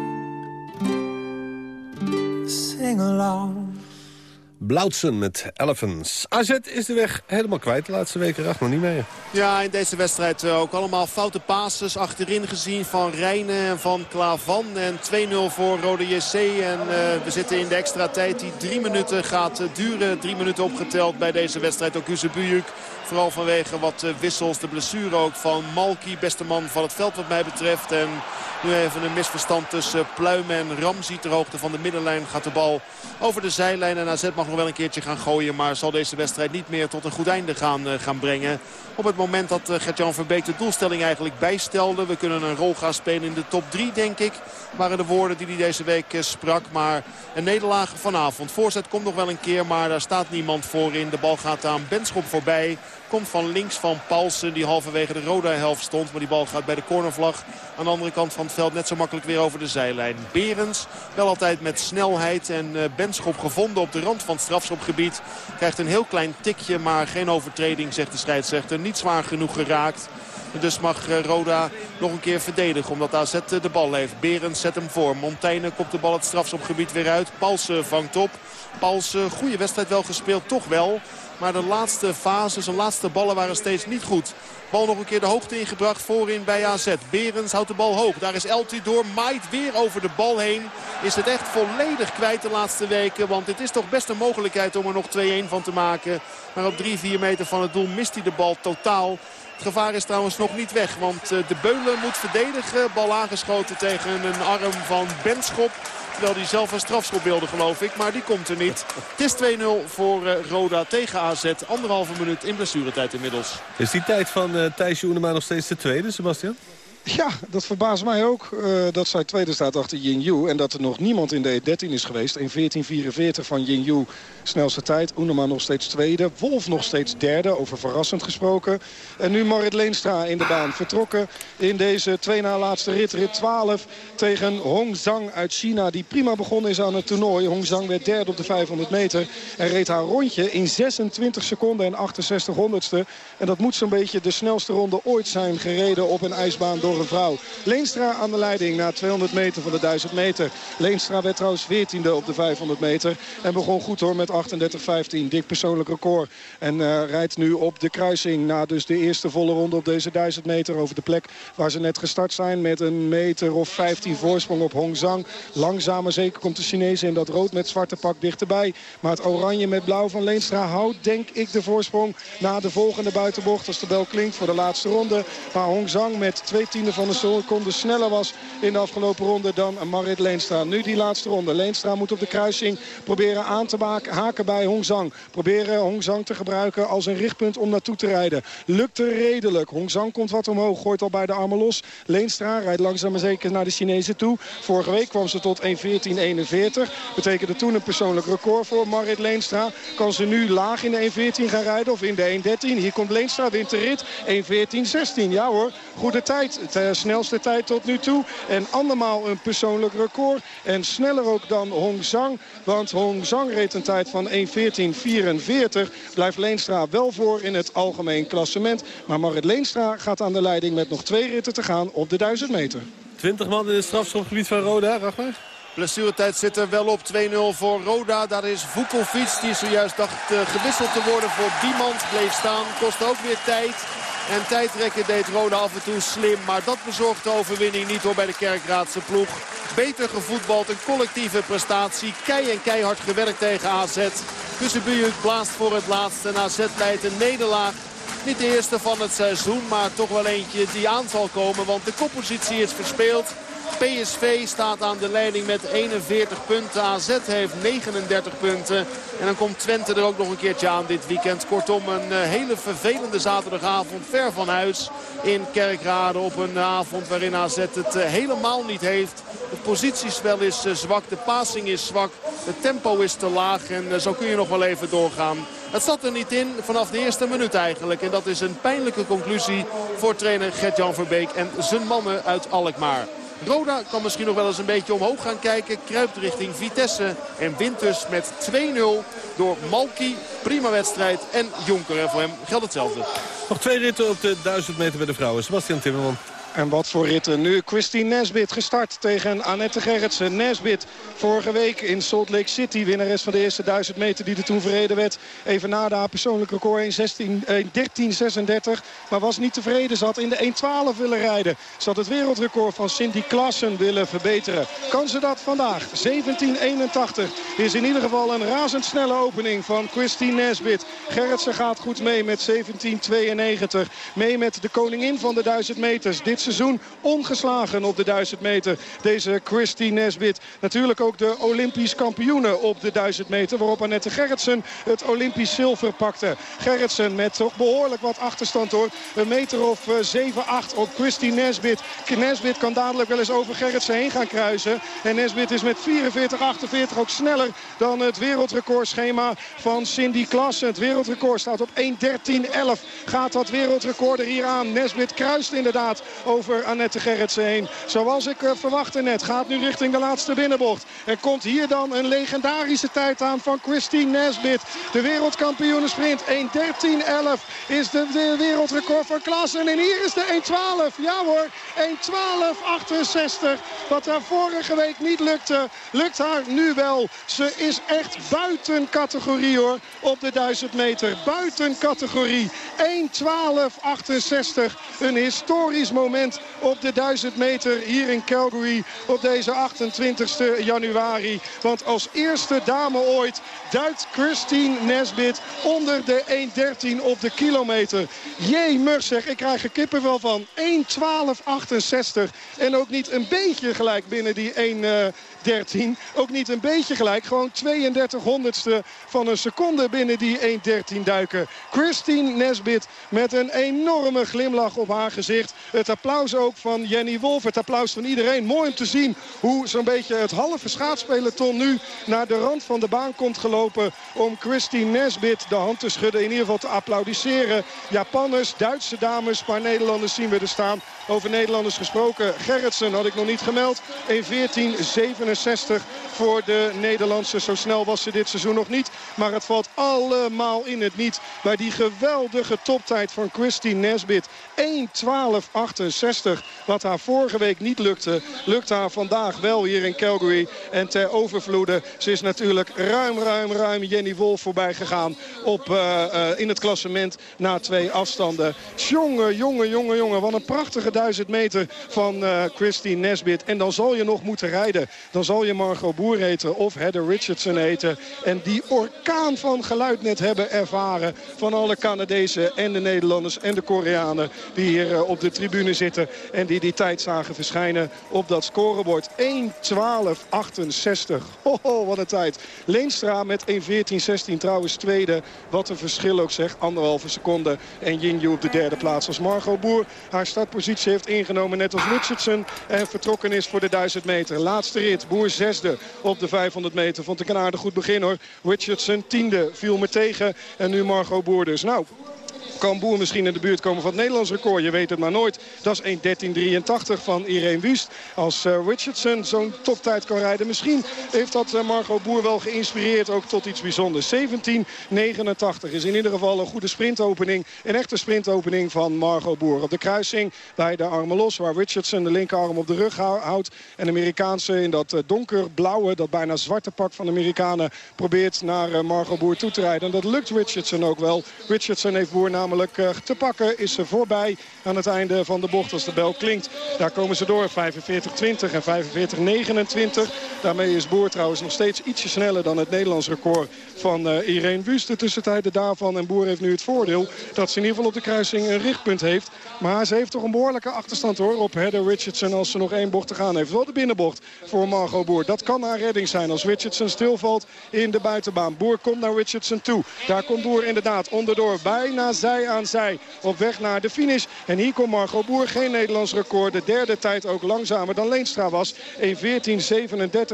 Blautsen met Elephants. AZ is de weg helemaal kwijt de laatste weken. Racht nog niet mee. Ja, in deze wedstrijd eh, ook allemaal foute passes achterin gezien van Rijnen en van Klavan. En 2-0 voor Rode JC. En uh, we zitten in de extra tijd die drie minuten gaat uh, duren. Drie minuten opgeteld bij deze wedstrijd. Ook Bujuk. Vooral vanwege wat wissels. De blessure ook van Malki. Beste man van het veld wat mij betreft. En nu even een misverstand tussen Pluim en Ramzi. Ter hoogte van de middenlijn gaat de bal over de zijlijn. En AZ mag nog wel een keertje gaan gooien. Maar zal deze wedstrijd niet meer tot een goed einde gaan, gaan brengen. Op het moment dat Gert-Jan Verbeek de doelstelling eigenlijk bijstelde. We kunnen een rol gaan spelen in de top 3 denk ik. Waren de woorden die hij deze week sprak. Maar een nederlaag vanavond. Voorzet komt nog wel een keer. Maar daar staat niemand voor in. De bal gaat aan Benschop voorbij. Komt van links van Paulsen die halverwege de rode helft stond. Maar die bal gaat bij de cornervlag aan de andere kant van het veld net zo makkelijk weer over de zijlijn. Berens wel altijd met snelheid en Benschop gevonden op de rand van het strafschopgebied. Krijgt een heel klein tikje maar geen overtreding zegt de scheidsrechter. Niet zwaar genoeg geraakt. Dus mag Roda nog een keer verdedigen omdat AZ de bal heeft. Berens zet hem voor. Montaigne komt de bal het strafschopgebied weer uit. Paulsen vangt op. Paulsen, goede wedstrijd wel gespeeld, toch wel. Maar de laatste fase, zijn laatste ballen waren steeds niet goed. Bal nog een keer de hoogte ingebracht voorin bij AZ. Berens houdt de bal hoog. Daar is Elti door. Maait weer over de bal heen. Is het echt volledig kwijt de laatste weken. Want het is toch best een mogelijkheid om er nog 2-1 van te maken. Maar op 3-4 meter van het doel mist hij de bal totaal. Het gevaar is trouwens nog niet weg. Want de Beulen moet verdedigen. Bal aangeschoten tegen een arm van Benschop. Terwijl hij zelf een strafschop wilde geloof ik. Maar die komt er niet. Het is 2-0 voor Roda tegen AZ. Anderhalve minuut in blessuretijd inmiddels. Is die tijd van uh, Thijs Joenema nog steeds de tweede, Sebastian? Ja, dat verbaast mij ook uh, dat zij tweede staat achter Yu En dat er nog niemand in de E13 is geweest. In 14.44 van Yu snelste tijd. Oenema nog steeds tweede. Wolf nog steeds derde, over verrassend gesproken. En nu Marit Leenstra in de baan. Vertrokken in deze twee na laatste rit. Rit 12 tegen Hong Zhang uit China. Die prima begonnen is aan het toernooi. Hong Zhang werd derde op de 500 meter. En reed haar rondje in 26 seconden en 68 honderdste. En dat moet zo'n beetje de snelste ronde ooit zijn gereden op een ijsbaan door een vrouw. Leenstra aan de leiding na 200 meter van de 1000 meter. Leenstra werd trouwens 14e op de 500 meter. En begon goed hoor met 38-15. Dik persoonlijk record. En eh, rijdt nu op de kruising na dus de eerste volle ronde op deze 1000 meter. Over de plek waar ze net gestart zijn met een meter of 15 voorsprong op Hong Zhang. Langzaam zeker komt de Chinezen in dat rood met zwarte pak dichterbij. Maar het oranje met blauw van Leenstra houdt denk ik de voorsprong na de volgende buitenbocht. Als de bel klinkt voor de laatste ronde. Maar Hong Zhang met 2 10 van de seconde sneller was in de afgelopen ronde dan Marit Leenstra. Nu die laatste ronde. Leenstra moet op de kruising proberen aan te haken bij Hongzang. Proberen Hongzang te gebruiken als een richtpunt om naartoe te rijden. Lukt er redelijk. Hongzang komt wat omhoog, gooit al bij de armen los. Leenstra rijdt langzaam maar zeker naar de Chinezen toe. Vorige week kwam ze tot 1.14.41. Betekende toen een persoonlijk record voor Marit Leenstra. Kan ze nu laag in de 1.14 gaan rijden of in de 1.13. Hier komt Leenstra, wint de rit. 1.14.16. Ja hoor, goede tijd. De snelste tijd tot nu toe. En andermaal een persoonlijk record. En sneller ook dan Hong Zhang. Want Hong Zhang reed een tijd van 1.14.44. Blijft Leenstra wel voor in het algemeen klassement. Maar Marit Leenstra gaat aan de leiding met nog twee ritten te gaan op de 1000 meter. 20 man in het strafschopgebied van Roda, Ragnar. Blessuretijd zit er wel op 2-0 voor Roda. Daar is Vukovic die zojuist dacht uh, gewisseld te worden voor Diemans. Bleef staan, kost ook weer tijd. En tijdrekken deed Roda af en toe slim. Maar dat bezorgt de overwinning niet hoor bij de Kerkraadse ploeg. Beter gevoetbald, een collectieve prestatie. Kei en keihard gewerkt tegen AZ. Kussenbujuk blaast voor het laatste. En AZ leidt een nederlaag. Niet de eerste van het seizoen, maar toch wel eentje die aan zal komen. Want de koppositie is verspeeld. PSV staat aan de leiding met 41 punten. AZ heeft 39 punten. En dan komt Twente er ook nog een keertje aan dit weekend. Kortom een eh, hele vervelende zaterdagavond ver van huis in Kerkrade. Op een avond waarin AZ het eh, helemaal niet heeft. Het positiespel is eh, zwak, de passing is zwak. Het tempo is te laag en zo kun je nog wel even doorgaan. Het zat er niet in vanaf de eerste minuut eigenlijk. En dat is een pijnlijke conclusie voor trainer Gert-Jan Verbeek en zijn mannen uit Alkmaar. Roda kan misschien nog wel eens een beetje omhoog gaan kijken. Kruipt richting Vitesse en wint dus met 2-0 door Malki. Prima wedstrijd. En Jonker. En voor hem geldt hetzelfde. Nog twee ritten op de 1000 meter bij de vrouwen. Sebastian Timmerman. En wat voor ritten. Nu Christine Nesbit gestart tegen Annette Gerritsen. Nesbit vorige week in Salt Lake City. Winnares van de eerste 1000 meter die er toen verreden werd. Even na haar persoonlijk record 13.36. Maar was niet tevreden. Had in de 1.12 willen rijden. Had het wereldrecord van Cindy Klassen willen verbeteren. Kan ze dat vandaag? 17.81 is in ieder geval een razendsnelle opening van Christine Nesbit. Gerritsen gaat goed mee met 17.92. Mee met de koningin van de 1000 meters. Dit seizoen ongeslagen op de 1000 meter. Deze Christine Nesbit. Natuurlijk ook de Olympisch kampioene op de 1000 meter. Waarop Annette Gerritsen het Olympisch zilver pakte. Gerritsen met toch behoorlijk wat achterstand hoor. Een meter of 7, eh, 8 op Christine Nesbit. Nesbit kan dadelijk wel eens over Gerritsen heen gaan kruisen. En Nesbit is met 44, 48 ook sneller dan het wereldrecordschema van Cindy Klassen. Het wereldrecord staat op 1.13.11. Gaat dat wereldrecord er hier aan. Nesbit kruist inderdaad over Annette Gerritsen heen. Zoals ik uh, verwachtte net. Gaat nu richting de laatste binnenbocht. En komt hier dan een legendarische tijd aan van Christine Nesbit. De wereldkampioene sprint. 1.13.11 is de, wereldrecord van Klassen. En hier is de 1.12. Ja hoor, 1.12.68. Wat haar vorige week niet lukte, lukt haar nu wel. Ze is echt buiten categorie hoor. Op de 1000 meter. Buiten categorie. 1.12.68. Een historisch moment op de 1000 meter hier in Calgary. Op deze 28 januari. Want als eerste dame ooit duikt Christine Nesbit onder de 1.13 op de kilometer. Jee, zeg, ik krijg er kippenvel van. 1.12.68. En ook niet een beetje gelijk binnen die 1... 13. Ook niet een beetje gelijk. Gewoon 32 honderdste van een seconde binnen die 1.13 duiken. Christine Nesbit met een enorme glimlach op haar gezicht. Het applaus ook van Jenny Wolf. Het applaus van iedereen. Mooi om te zien hoe zo'n beetje het halve schaatspeloton nu naar de rand van de baan komt gelopen. Om Christine Nesbit de hand te schudden. In ieder geval te applaudisseren. Japanners, Duitse dames, paar Nederlanders zien we er staan. Over Nederlanders gesproken. Gerritsen had ik nog niet gemeld. 1.14.67 voor de Nederlandse. Zo snel was ze dit seizoen nog niet. Maar het valt allemaal in het niet. Bij die geweldige toptijd van Christine Nesbit. 1.12.68. Wat haar vorige week niet lukte. Lukt haar vandaag wel hier in Calgary. En ter overvloede. Ze is natuurlijk ruim, ruim, ruim Jenny Wolf voorbij gegaan. Op, uh, uh, in het klassement na twee afstanden. Jongen, jongen, jongen, jongen. Wat een prachtige duizend meter van uh, Christine Nesbit. En dan zal je nog moeten rijden. Dan zal je Margot Boer eten of Heather Richardson eten. En die orkaan van geluid net hebben ervaren van alle Canadezen en de Nederlanders en de Koreanen die hier eh, op de tribune zitten. En die die tijd zagen verschijnen op dat scorebord. 1.12.68. Oh, wat een tijd. Leenstra met 1.14.16 trouwens tweede. Wat een verschil ook zeg. Anderhalve seconde. En Jinju op de derde plaats als Margot Boer haar startpositie heeft ingenomen. Net als Richardson. En vertrokken is voor de 1000 meter. Laatste rit. Boer zesde op de 500 meter. Vond ik een aardig goed begin hoor. Richardson tiende viel me tegen. En nu Margot Boer dus. Nou, kan Boer misschien in de buurt komen van het Nederlands record. Je weet het maar nooit. Dat is 1.13.83 van Irene Wust. Als uh, Richardson zo'n toptijd kan rijden. Misschien heeft dat uh, Margot Boer wel geïnspireerd ook tot iets bijzonders. 17.89 is in ieder geval een goede sprintopening. Een echte sprintopening van Margot Boer. Op de kruising bij de armen los. Waar Richardson de linkerarm op de rug houdt. En de Amerikaanse in dat uh, donkerblauwe, dat bijna zwarte pak van de Amerikanen... probeert naar Margot Boer toe te rijden. En dat lukt Richardson ook wel. Richardson heeft Boer namelijk eh, te pakken. Is ze voorbij aan het einde van de bocht als de bel klinkt. Daar komen ze door. 45-20 en 45-29. Daarmee is Boer trouwens nog steeds ietsje sneller dan het Nederlands record van uh, Irene Wust. De tussentijden daarvan. En Boer heeft nu het voordeel dat ze in ieder geval op de kruising een richtpunt heeft. Maar ze heeft toch een behoorlijke achterstand hoor op Heather Richardson als ze nog één bocht te gaan heeft. Wel de binnenbocht voor Margot Boer. Dat kan haar redding zijn als Richardson stilvalt in de buitenbaan. Boer komt naar Richardson toe. Daar komt Boer inderdaad onderdoor. Bijna zij aan zij op weg naar de finish. En hier komt Margot Boer, geen Nederlands record. De derde tijd ook langzamer dan Leenstra was. 1.14.37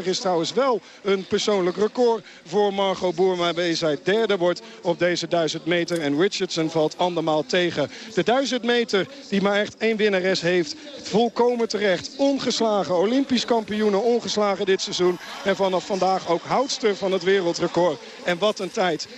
is trouwens wel een persoonlijk record voor Margot Boer. Maar zij derde wordt op deze 1000 meter. En Richardson valt andermaal tegen. De 1000 meter die maar echt één winnares heeft. Volkomen terecht. Ongeslagen. Olympisch kampioenen ongeslagen dit seizoen. En vanaf vandaag ook houdster van het wereldrecord. En wat een tijd. 1.12.68.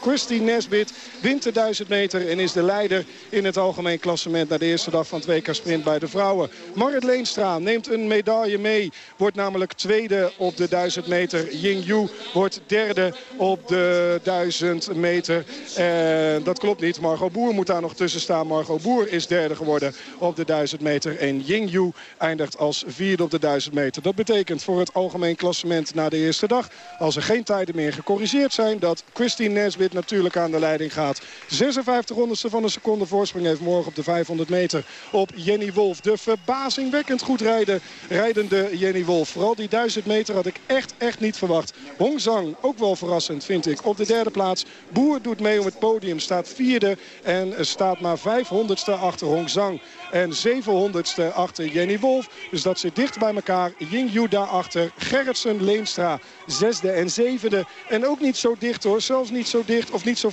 Christine Nesbit wint de 1000 meter en is de leider in het algemeen klassement... na de eerste dag van het WK Sprint bij de vrouwen. Marit Leenstra neemt een medaille mee. Wordt namelijk tweede op de 1000 meter. Ying wordt derde op de 1000 meter. En dat klopt niet. Margot Boer moet daar nog tussen staan. Margot Boer is derde geworden op de 1000 meter. En Ying Yu eindigt als vierde op de 1000 meter. Dat betekent voor het algemeen klassement na de eerste dag... als er geen tijden meer gecorrigeerd zijn... dat Christine Nesbit natuurlijk aan de leiding gaat. 56 honderdste van een seconde voorsprong heeft morgen op de 500 meter op Jenny Wolf. De verbazingwekkend goed rijden, rijdende Jenny Wolf. Vooral die 1000 meter had ik echt, echt niet verwacht. Hong Zhang, ook wel verrassend vind ik, op de derde plaats. Boer doet mee om het podium, staat vierde en staat maar 500ste achter Hong Zhang. En 700ste achter Jenny Wolf. Dus dat zit dicht bij elkaar. Ying Yu daarachter. Gerritsen, Leenstra, zesde en zevende. En ook niet zo dicht hoor. Zelfs niet zo dicht of niet zo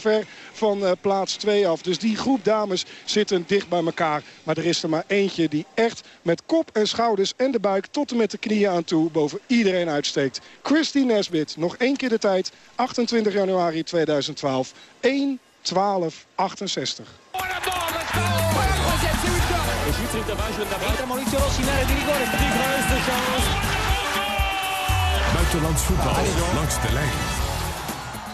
van uh, plaats 2 af. Dus die groep dames zitten dicht bij elkaar. Maar er is er maar eentje die echt met kop en schouders en de buik tot en met de knieën aan toe boven iedereen uitsteekt. Christine Nesbit, nog één keer de tijd. 28 januari 2012. 1 12 68. Buitenlands voetbal langs de lijn.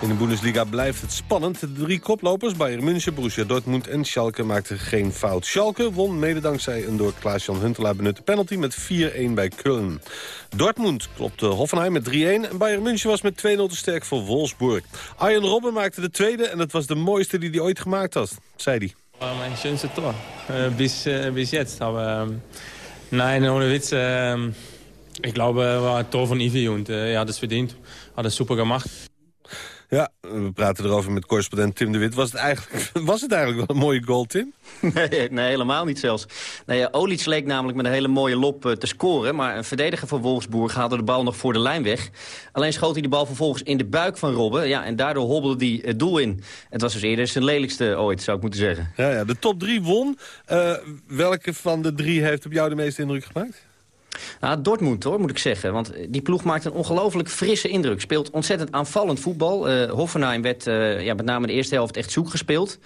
In de Bundesliga blijft het spannend. De drie koplopers, Bayern München, Borussia Dortmund en Schalke maakten geen fout. Schalke won mede dankzij een door Klaas-Jan Huntelaar benutte penalty met 4-1 bij Köln. Dortmund klopte Hoffenheim met 3-1 en Bayern München was met 2-0 te sterk voor Wolfsburg. Arjen Robben maakte de tweede en dat was de mooiste die hij ooit gemaakt had, zei hij. Mein schönste Tor äh, bis, äh, bis jetzt. Aber ähm, nein, ohne Witz. Äh, ich glaube, war ein Tor Ivi und er hat es verdient. Hat es super gemacht. Ja, we praten erover met correspondent Tim de Wit. Was het eigenlijk, (laughs) was het eigenlijk wel een mooie goal, Tim? (laughs) Nee, nee helemaal niet zelfs. Nee, uh, Olic leek namelijk met een hele mooie lop uh, te scoren... maar een verdediger van Wolfsburg haalde de bal nog voor de lijn weg. Alleen schoot hij de bal vervolgens in de buik van Robben... Ja, en daardoor hobbelde hij het doel in. Het was dus eerder zijn lelijkste ooit, zou ik moeten zeggen. Ja, ja de top drie won. Uh, welke van de drie heeft op jou de meeste indruk gemaakt? Nou, Dortmund hoor, moet ik zeggen. Want die ploeg maakt een ongelooflijk frisse indruk. Speelt ontzettend aanvallend voetbal. Uh, Hoffenheim werd uh, ja, met name de eerste helft echt zoek gespeeld.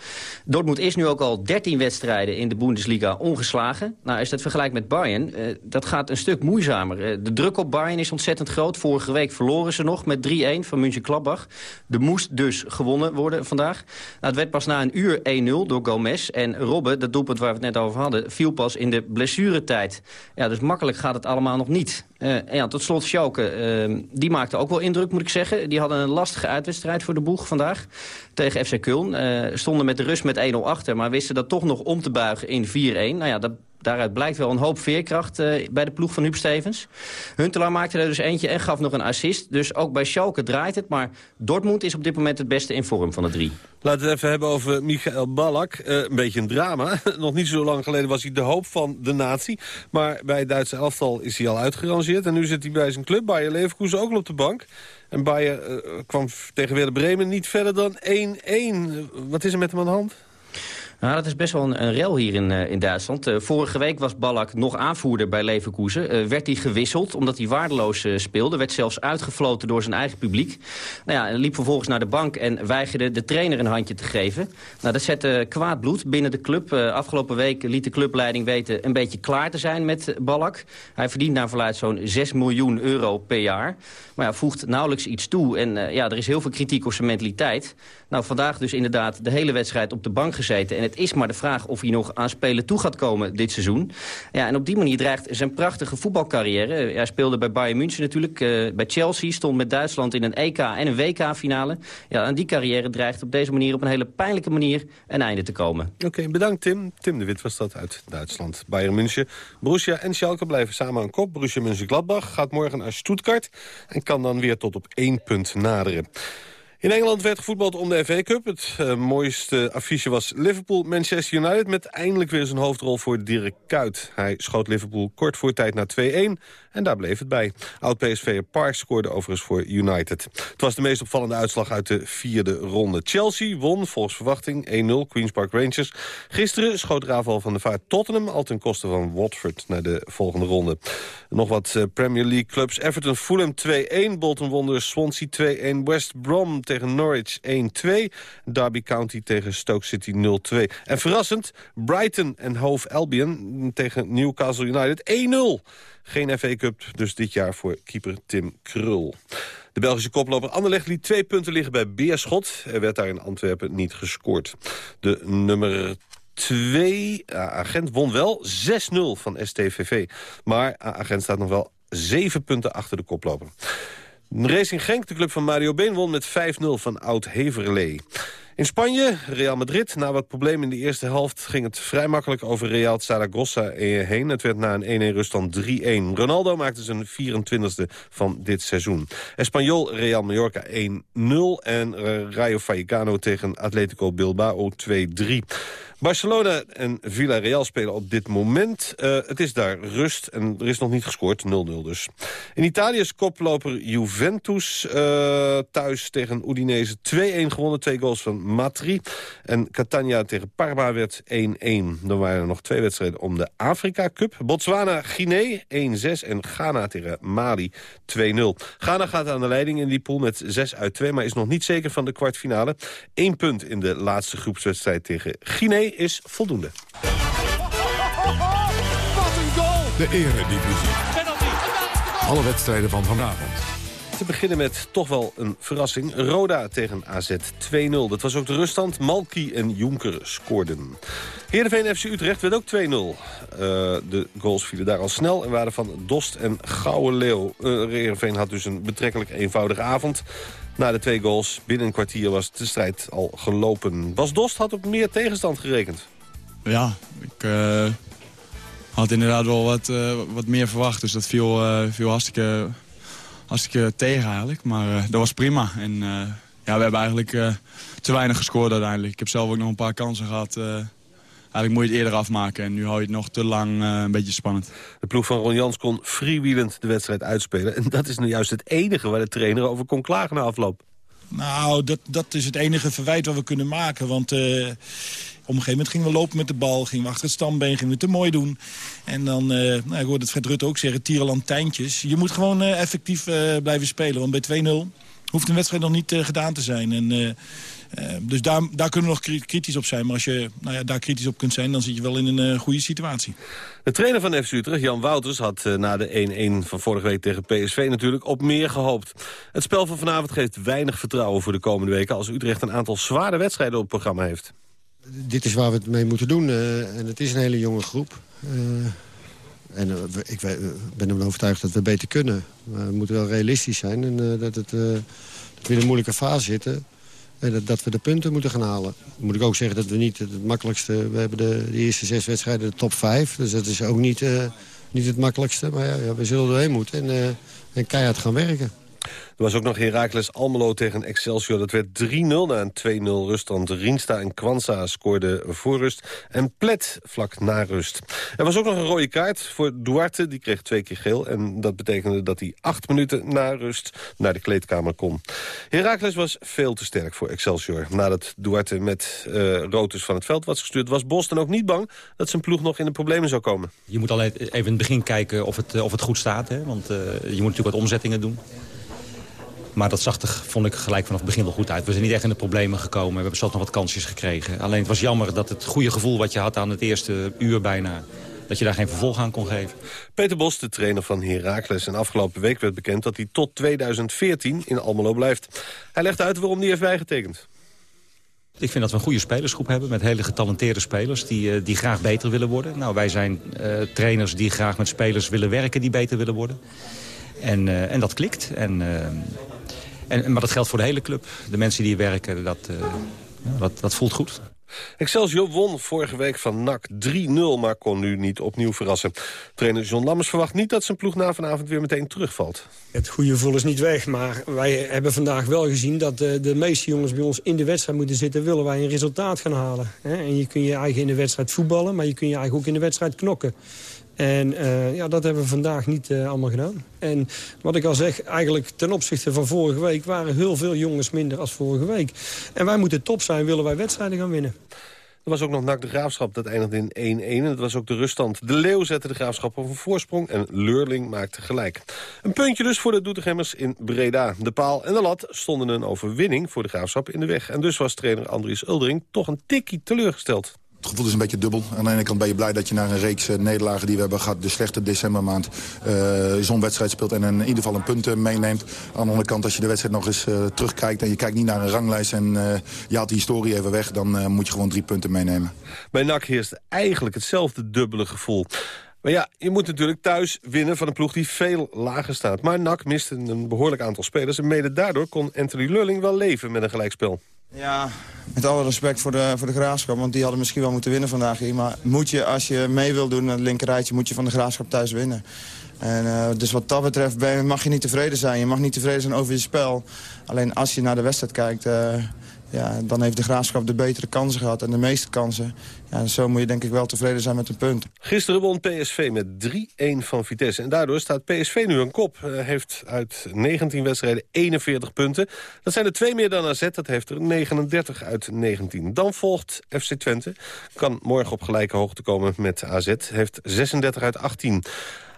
Dortmund is nu ook al 13 wedstrijden in de Bundesliga ongeslagen. Nou, als dat vergelijkt met Bayern, uh, dat gaat een stuk moeizamer. de druk op Bayern is ontzettend groot. Vorige week verloren ze nog met 3-1 van München-Klappbach. Er moest dus gewonnen worden vandaag. Nou, het werd pas na een uur 1-0 door Gomez. En Robben, dat doelpunt waar we het net over hadden, viel pas in de blessuretijd. Ja, dus makkelijk gaat het het allemaal nog niet. Uh, ja, tot slot Schalke, uh, die maakte ook wel indruk, moet ik zeggen. Die hadden een lastige uitwedstrijd voor de boeg vandaag tegen FC Köln. Uh, stonden met de rust met 1-0 achter, maar wisten dat toch nog om te buigen in 4-1. Nou ja, dat daaruit blijkt wel een hoop veerkracht uh, bij de ploeg van Huub Stevens. Huntelaar maakte er dus eentje en gaf nog een assist. Dus ook bij Schalke draait het. Maar Dortmund is op dit moment het beste in vorm van de drie. Laten we het even hebben over Michael Ballack. Uh, een beetje een drama. (laughs) nog niet zo lang geleden was hij de hoop van de natie. Maar bij het Duitse elftal is hij al uitgerangeerd. En nu zit hij bij zijn club, Bayer Leverkusen, ook al op de bank. En Bayer uh, kwam tegen Werder Bremen niet verder dan 1-1. Wat is er met hem aan de hand? Nou, dat is best wel een, rel hier in, uh, in Duitsland. Uh, vorige week was Ballack nog aanvoerder bij Leverkusen. Uh, werd hij gewisseld omdat hij waardeloos speelde. Werd zelfs uitgefloten door zijn eigen publiek. Nou ja, liep vervolgens naar de bank en weigerde de trainer een handje te geven. Nou, dat zette kwaad bloed binnen de club. afgelopen week liet de clubleiding weten een beetje klaar te zijn met Ballack. Hij verdient naar verluid zo'n 6 miljoen euro per jaar. Maar ja, voegt nauwelijks iets toe. En ja, er is heel veel kritiek op zijn mentaliteit. Nou, vandaag dus inderdaad de hele wedstrijd op de bank gezeten. En het is maar de vraag of hij nog aan spelen toe gaat komen dit seizoen. Ja, en op die manier dreigt zijn prachtige voetbalcarrière. Hij speelde bij Bayern München natuurlijk. Uh, bij Chelsea stond met Duitsland in een EK en een WK-finale. Ja, en die carrière dreigt op deze manier op een hele pijnlijke manier een einde te komen. Oké, bedankt Tim. Tim de Wit was dat uit Duitsland. Bayern München, Borussia en Schalke blijven samen aan kop. Borussia Mönchengladbach gaat morgen naar Stuttgart... en kan dan weer tot op één punt naderen. In Engeland werd gevoetbald om de FA Cup. Het uh, mooiste affiche was Liverpool-Manchester United... met eindelijk weer zijn hoofdrol voor Dirk Kuyt. Hij schoot Liverpool kort voor tijd naar 2-1 en daar bleef het bij. Oud-PSV'er Park scoorde overigens voor United. Het was de meest opvallende uitslag uit de vierde ronde. Chelsea won volgens verwachting 1-0 Queen's Park Rangers. Gisteren schoot Raval van de Vaart Tottenham... al ten koste van Watford naar de volgende ronde. Nog wat uh, Premier League clubs. Everton Fulham 2-1, Bolton Wanderers Swansea 2-1, West Brom tegen Norwich 1-2. Derby County tegen Stoke City 0-2. En verrassend, Brighton en Hove Albion tegen Newcastle United 1-0. Geen FA Cup dus dit jaar voor keeper Tim Krul. De Belgische koploper Anderlecht liet twee punten liggen bij Beerschot. Er werd daar in Antwerpen niet gescoord. De nummer 2, agent won wel 6-0 van STVV. Maar agent staat nog wel 7 punten achter de koploper. Racing Genk, de club van Mario Been, won met 5-0 van Oud-Heverlee. In Spanje, Real Madrid. Na wat problemen in de eerste helft ging het vrij makkelijk over Real Zaragoza heen. Het werd na een 1-1 ruststand 3-1. Ronaldo maakte zijn 24e van dit seizoen. Espanyol Real Mallorca 1-0 en Rayo Vallecano tegen Atletico Bilbao 2-3. Barcelona en Villarreal spelen op dit moment. Uh, het is daar rust en er is nog niet gescoord, 0-0 dus. In Italië is koploper Juventus uh, thuis tegen Udinese 2-1 gewonnen. Twee goals van Matri. En Catania tegen Parma werd 1-1. Dan waren er nog twee wedstrijden om de Afrika Cup. Botswana-Guinea 1-6 en Ghana tegen Mali 2-0. Ghana gaat aan de leiding in die pool met 6 uit 2... maar is nog niet zeker van de kwartfinale. Eén punt in de laatste groepswedstrijd tegen Guinea is voldoende. Wat een goal! De eredivisie. Alle wedstrijden van vanavond. Te beginnen met toch wel een verrassing. Roda tegen AZ 2-0. Dat was ook de ruststand. Malki en Jonker scoorden. Heerenveen FC Utrecht werd ook 2-0. Uh, de goals vielen daar al snel en waren van Dost en Gouwe Leeuw. Uh, Heerenveen had dus een betrekkelijk eenvoudige avond. Na de twee goals binnen een kwartier was de strijd al gelopen. Bas Dost had op meer tegenstand gerekend. Ja, ik uh, had inderdaad wel wat, uh, wat meer verwacht. Dus dat viel, uh, viel hartstikke, hartstikke tegen eigenlijk. Maar dat was prima. En ja, we hebben eigenlijk te weinig gescoord uiteindelijk. Ik heb zelf ook nog een paar kansen gehad... Eigenlijk moet je het eerder afmaken en nu hou je het nog te lang uh, een beetje spannend. De ploeg van Ron Jans kon freewheelend de wedstrijd uitspelen. En dat is nu juist het enige waar de trainer over kon klagen na afloop. Nou, dat, dat is het enige verwijt wat we kunnen maken. Want uh, op een gegeven moment gingen we lopen met de bal. Gingen we achter het stambeen, gingen we te mooi doen. En dan, uh, nou, ik hoorde het Fred Rutte ook zeggen, tierenlantijntjes. Je moet gewoon uh, effectief blijven spelen. Want bij 2-0 hoeft een wedstrijd nog niet gedaan te zijn. En uh, dus daar, daar kunnen we nog kritisch op zijn. Maar als je nou ja, daar kritisch op kunt zijn, dan zit je wel in een uh, goede situatie. De trainer van FC Utrecht, Jan Wouters, had uh, na de 1-1 van vorige week tegen PSV natuurlijk op meer gehoopt. Het spel van vanavond geeft weinig vertrouwen voor de komende weken... als Utrecht een aantal zware wedstrijden op het programma heeft. Dit is waar we het mee moeten doen. en het is een hele jonge groep. en ik ben ervan overtuigd dat we beter kunnen. Maar we moeten wel realistisch zijn en dat, het, dat we in een moeilijke fase zitten... En dat, we de punten moeten gaan halen. Moet ik ook zeggen dat we niet het, makkelijkste... We hebben de, de, eerste zes wedstrijden de top vijf. Dus dat is ook niet, uh, niet het makkelijkste. Maar ja, ja, we zullen erheen moeten en, uh, en keihard gaan werken. Er was ook nog Heracles Almelo tegen Excelsior. Dat werd 3-0 na een 2-0 ruststand. Riensta en Kwanza scoorden voor rust. En Plet vlak na rust. Er was ook nog een rode kaart voor Duarte. Die kreeg twee keer geel. En dat betekende dat hij acht minuten na rust naar de kleedkamer kon. Heracles was veel te sterk voor Excelsior. Nadat Duarte met uh, rood van het veld was gestuurd... was Bos dan ook niet bang dat zijn ploeg nog in de problemen zou komen. Je moet alleen even in het begin kijken of het, of het goed staat. Hè? Want uh, je moet natuurlijk wat omzettingen doen. Maar dat zag er, vond ik gelijk vanaf het begin wel goed uit. We zijn niet echt in de problemen gekomen. We hebben zelfs nog wat kansjes gekregen. Alleen het was jammer dat het goede gevoel wat je had aan het eerste uur bijna dat je daar geen vervolg aan kon geven. Peter Bos, de trainer van Heracles. En afgelopen week werd bekend dat hij tot 2014 in Almelo blijft. Hij legt uit waarom hij heeft bijgetekend. Ik vind dat we een goede spelersgroep hebben met hele getalenteerde spelers die, uh, die graag beter willen worden. Nou, wij zijn uh, trainers die graag met spelers willen werken die beter willen worden. En, uh, en dat klikt. En, en, maar dat geldt voor de hele club. De mensen die hier werken, dat, uh, dat, dat voelt goed. Excelsior won vorige week van NAC 3-0, maar kon nu niet opnieuw verrassen. Trainer John Lammers verwacht niet dat zijn ploeg na vanavond weer meteen terugvalt. Het goede gevoel is niet weg, maar wij hebben vandaag wel gezien... dat de, de meeste jongens bij ons in de wedstrijd moeten zitten... willen wij een resultaat gaan halen. En je kun je eigen in de wedstrijd voetballen, maar je kun je eigenlijk ook in de wedstrijd knokken. En uh, ja, dat hebben we vandaag niet uh, allemaal gedaan. En wat ik al zeg, eigenlijk ten opzichte van vorige week... waren heel veel jongens minder als vorige week. En wij moeten top zijn, willen wij wedstrijden gaan winnen. Er was ook nog NAC de Graafschap, dat eindigde in 1-1. En dat was ook de ruststand. De Leeuw zette de Graafschap op voorsprong en Leurling maakte gelijk. Een puntje dus voor de Doetinchemmers in Breda. De paal en de lat stonden een overwinning voor de Graafschap in de weg. En dus was trainer Andries Uldering toch een tikkie teleurgesteld. Het gevoel is een beetje dubbel. Aan de ene kant ben je blij dat je naar een reeks uh, nederlagen die we hebben gehad... de slechte decembermaand, uh, zo'n wedstrijd speelt en in ieder geval een punt meeneemt. Aan de andere kant, als je de wedstrijd nog eens terugkijkt... en je kijkt niet naar een ranglijst en je haalt die historie even weg... dan moet je gewoon drie punten meenemen. Bij NAC heerst eigenlijk hetzelfde dubbele gevoel. Maar ja, je moet natuurlijk thuis winnen van een ploeg die veel lager staat. Maar NAC miste een behoorlijk aantal spelers... en mede daardoor kon Anthony Lulling wel leven met een gelijkspel. Ja, met alle respect voor de, voor de Graafschap, want die hadden misschien wel moeten winnen vandaag hier. Maar moet je, als je mee wil doen naar het linkerrijtje, moet je van de Graafschap thuis winnen. En, uh, dus wat dat betreft ben, mag je niet tevreden zijn. Je mag niet tevreden zijn over je spel. Alleen als je naar de wedstrijd kijkt, uh, ja, dan heeft de Graafschap de betere kansen gehad en de meeste kansen. Ja, zo moet je denk ik wel tevreden zijn met een punt. Gisteren won PSV met 3-1 van Vitesse. En daardoor staat PSV nu een kop. Hij heeft uit 19 wedstrijden 41 punten. Dat zijn er twee meer dan AZ. Dat heeft er 39 uit 19. Dan volgt FC Twente. Kan morgen op gelijke hoogte komen met AZ. Heeft 36 uit 18.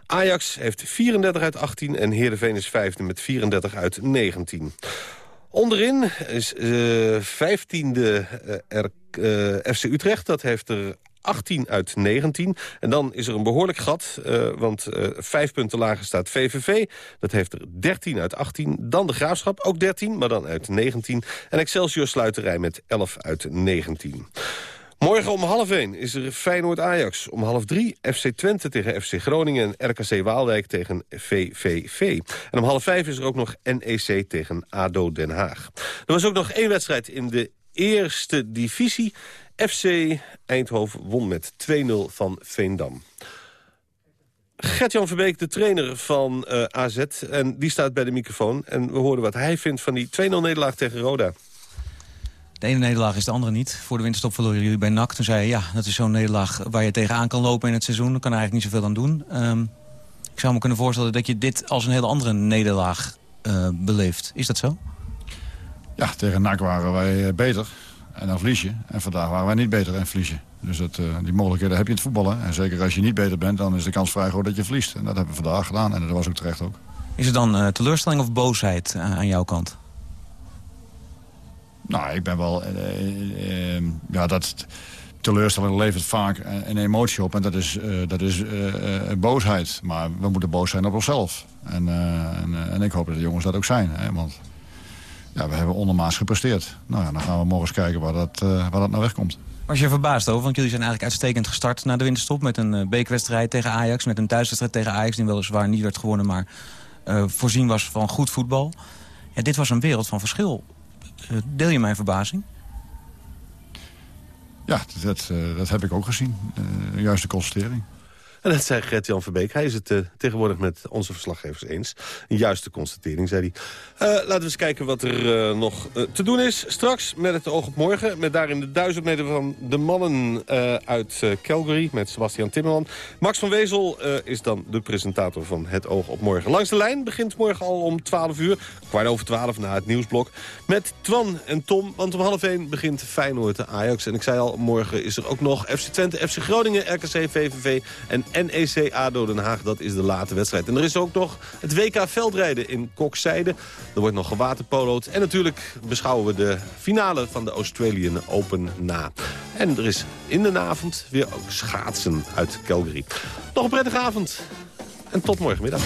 Ajax heeft 34 uit 18 en Heerenveen is vijfde met 34 uit 19. Onderin is uh, 15e uh, uh, FC Utrecht. Dat heeft er 18 uit 19. En dan is er een behoorlijk gat, want vijf punten lager staat VVV. Dat heeft er 13 uit 18. Dan de Graafschap, ook 13, maar dan uit 19. En Excelsior sluit de rij met 11 uit 19. Morgen om half 1 is er Feyenoord-Ajax. Om half 3 FC Twente tegen FC Groningen en RKC Waalwijk tegen VVV. En om half 5 is er ook nog NEC tegen ADO Den Haag. Er was ook nog één wedstrijd in de eerste divisie. FC Eindhoven won met 2-0 van Veendam. Gert-Jan Verbeek, de trainer van uh, AZ, en die staat bij de microfoon. En we horen wat hij vindt van die 2-0 nederlaag tegen Roda. De ene nederlaag is de andere niet. Voor de winterstop verloren jullie bij NAC. Toen zei je, ja, dat is zo'n nederlaag waar je tegenaan kan lopen in het seizoen. Daar kan er eigenlijk niet zoveel aan doen. Um, ik zou me kunnen voorstellen dat je dit als een hele andere nederlaag uh, beleeft. Is dat zo? Ja, tegen NAC waren wij beter. En dan verlies je. En vandaag waren wij niet beter en verlies je. Dus dat, uh, die mogelijkheden heb je in het voetballen. En zeker als je niet beter bent, dan is de kans vrij groot dat je verliest. En dat hebben we vandaag gedaan. En dat was ook terecht ook. Is het dan uh, teleurstelling of boosheid aan jouw kant? Nou, ik ben wel... ja, dat teleurstelling levert vaak een emotie op. En dat is, dat is boosheid. Maar we moeten boos zijn op onszelf. En, en, en ik hoop dat de jongens dat ook zijn. Hè, want ja, we hebben ondermaats gepresteerd. Nou ja, dan gaan we morgen eens kijken waar dat, uh, waar dat nou wegkomt. Was je verbaasd over? Want jullie zijn eigenlijk uitstekend gestart na de winterstop... met een uh, beekwedstrijd tegen Ajax, met een thuiswedstrijd tegen Ajax... die weliswaar niet werd gewonnen, maar uh, voorzien was van goed voetbal. Ja, dit was een wereld van verschil. Deel je mijn verbazing? Ja, dat, dat heb ik ook gezien. juiste constatering. En dat zei Gert-Jan Verbeek. Hij is het uh, tegenwoordig met onze verslaggevers eens. Een juiste constatering, zei hij. Uh, laten we eens kijken wat er uh, nog te doen is. Straks met het oog op morgen. Met daarin de duizend meter van de mannen uit Calgary. Met Sebastian Timmerman. Max van Wezel is dan de presentator van het oog op morgen. Langs de lijn begint morgen al om 12 uur. Kwart over 12 na het nieuwsblok. Met Twan en Tom. Want om half 1 begint Feyenoord de Ajax. En ik zei al, morgen is er ook nog FC Twente, FC Groningen, RKC, VVV en NEC ADO Den Haag, dat is de late wedstrijd. En er is ook nog het WK veldrijden in Kokzijde. Er wordt nog gewaterpolood. En natuurlijk beschouwen we de finale van de Australian Open na. En er is in de avond weer ook schaatsen uit Calgary. Nog een prettige avond. En tot morgenmiddag.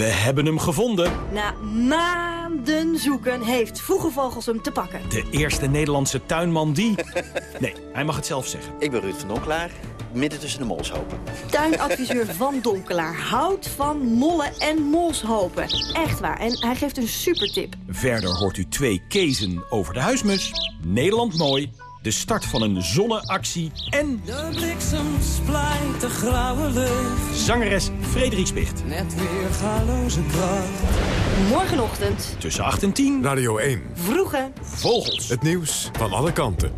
We hebben hem gevonden. Na maanden zoeken heeft Vroege Vogels hem te pakken. De eerste Nederlandse tuinman die... (laughs) Nee, hij mag het zelf zeggen. Ik ben Ruud van Donkelaar, midden tussen de molshopen. Tuinadviseur (laughs) Van Donkelaar houdt van mollen en molshopen. Echt waar, en hij geeft een supertip. Verder hoort u twee kezen over de huismus. Nederland mooi, de start van een zonneactie en... De bliksem splijt de grauwe lucht. Zangeres Frederik Spicht. Net weer galoze kracht. Morgenochtend. Tussen 8 en 10. Radio 1. Vroege. Vogels. Het nieuws van alle kanten.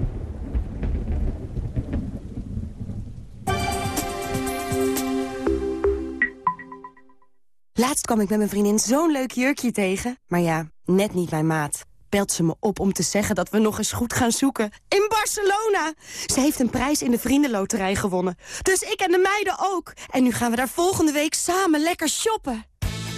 Laatst kwam ik met mijn vriendin zo'n leuk jurkje tegen. Maar ja, net niet mijn maat. Belt ze me op om te zeggen dat we nog eens goed gaan zoeken. In Barcelona! Ze heeft een prijs in de vriendenloterij gewonnen. Dus ik en de meiden ook. En nu gaan we daar volgende week samen lekker shoppen.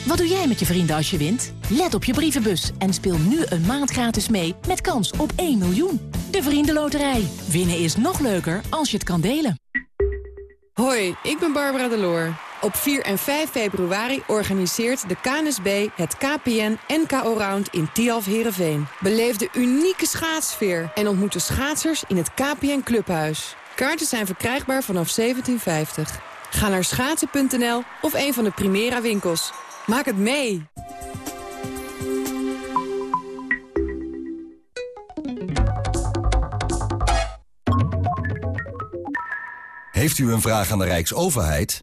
Wat doe jij met je vrienden als je wint? Let op je brievenbus en speel nu een maand gratis mee met kans op 1 miljoen. De Vriendenloterij. Winnen is nog leuker als je het kan delen. Hoi, ik ben Barbara Deloor. Op 4 en 5 februari organiseert de KNSB het KPN NKO Round in Tialf Herenveen. Beleef de unieke schaatsfeer en ontmoet de schaatsers in het KPN Clubhuis. Kaarten zijn verkrijgbaar vanaf 1750. Ga naar schaatsen.nl of een van de Primera winkels. Maak het mee! Heeft u een vraag aan de Rijksoverheid?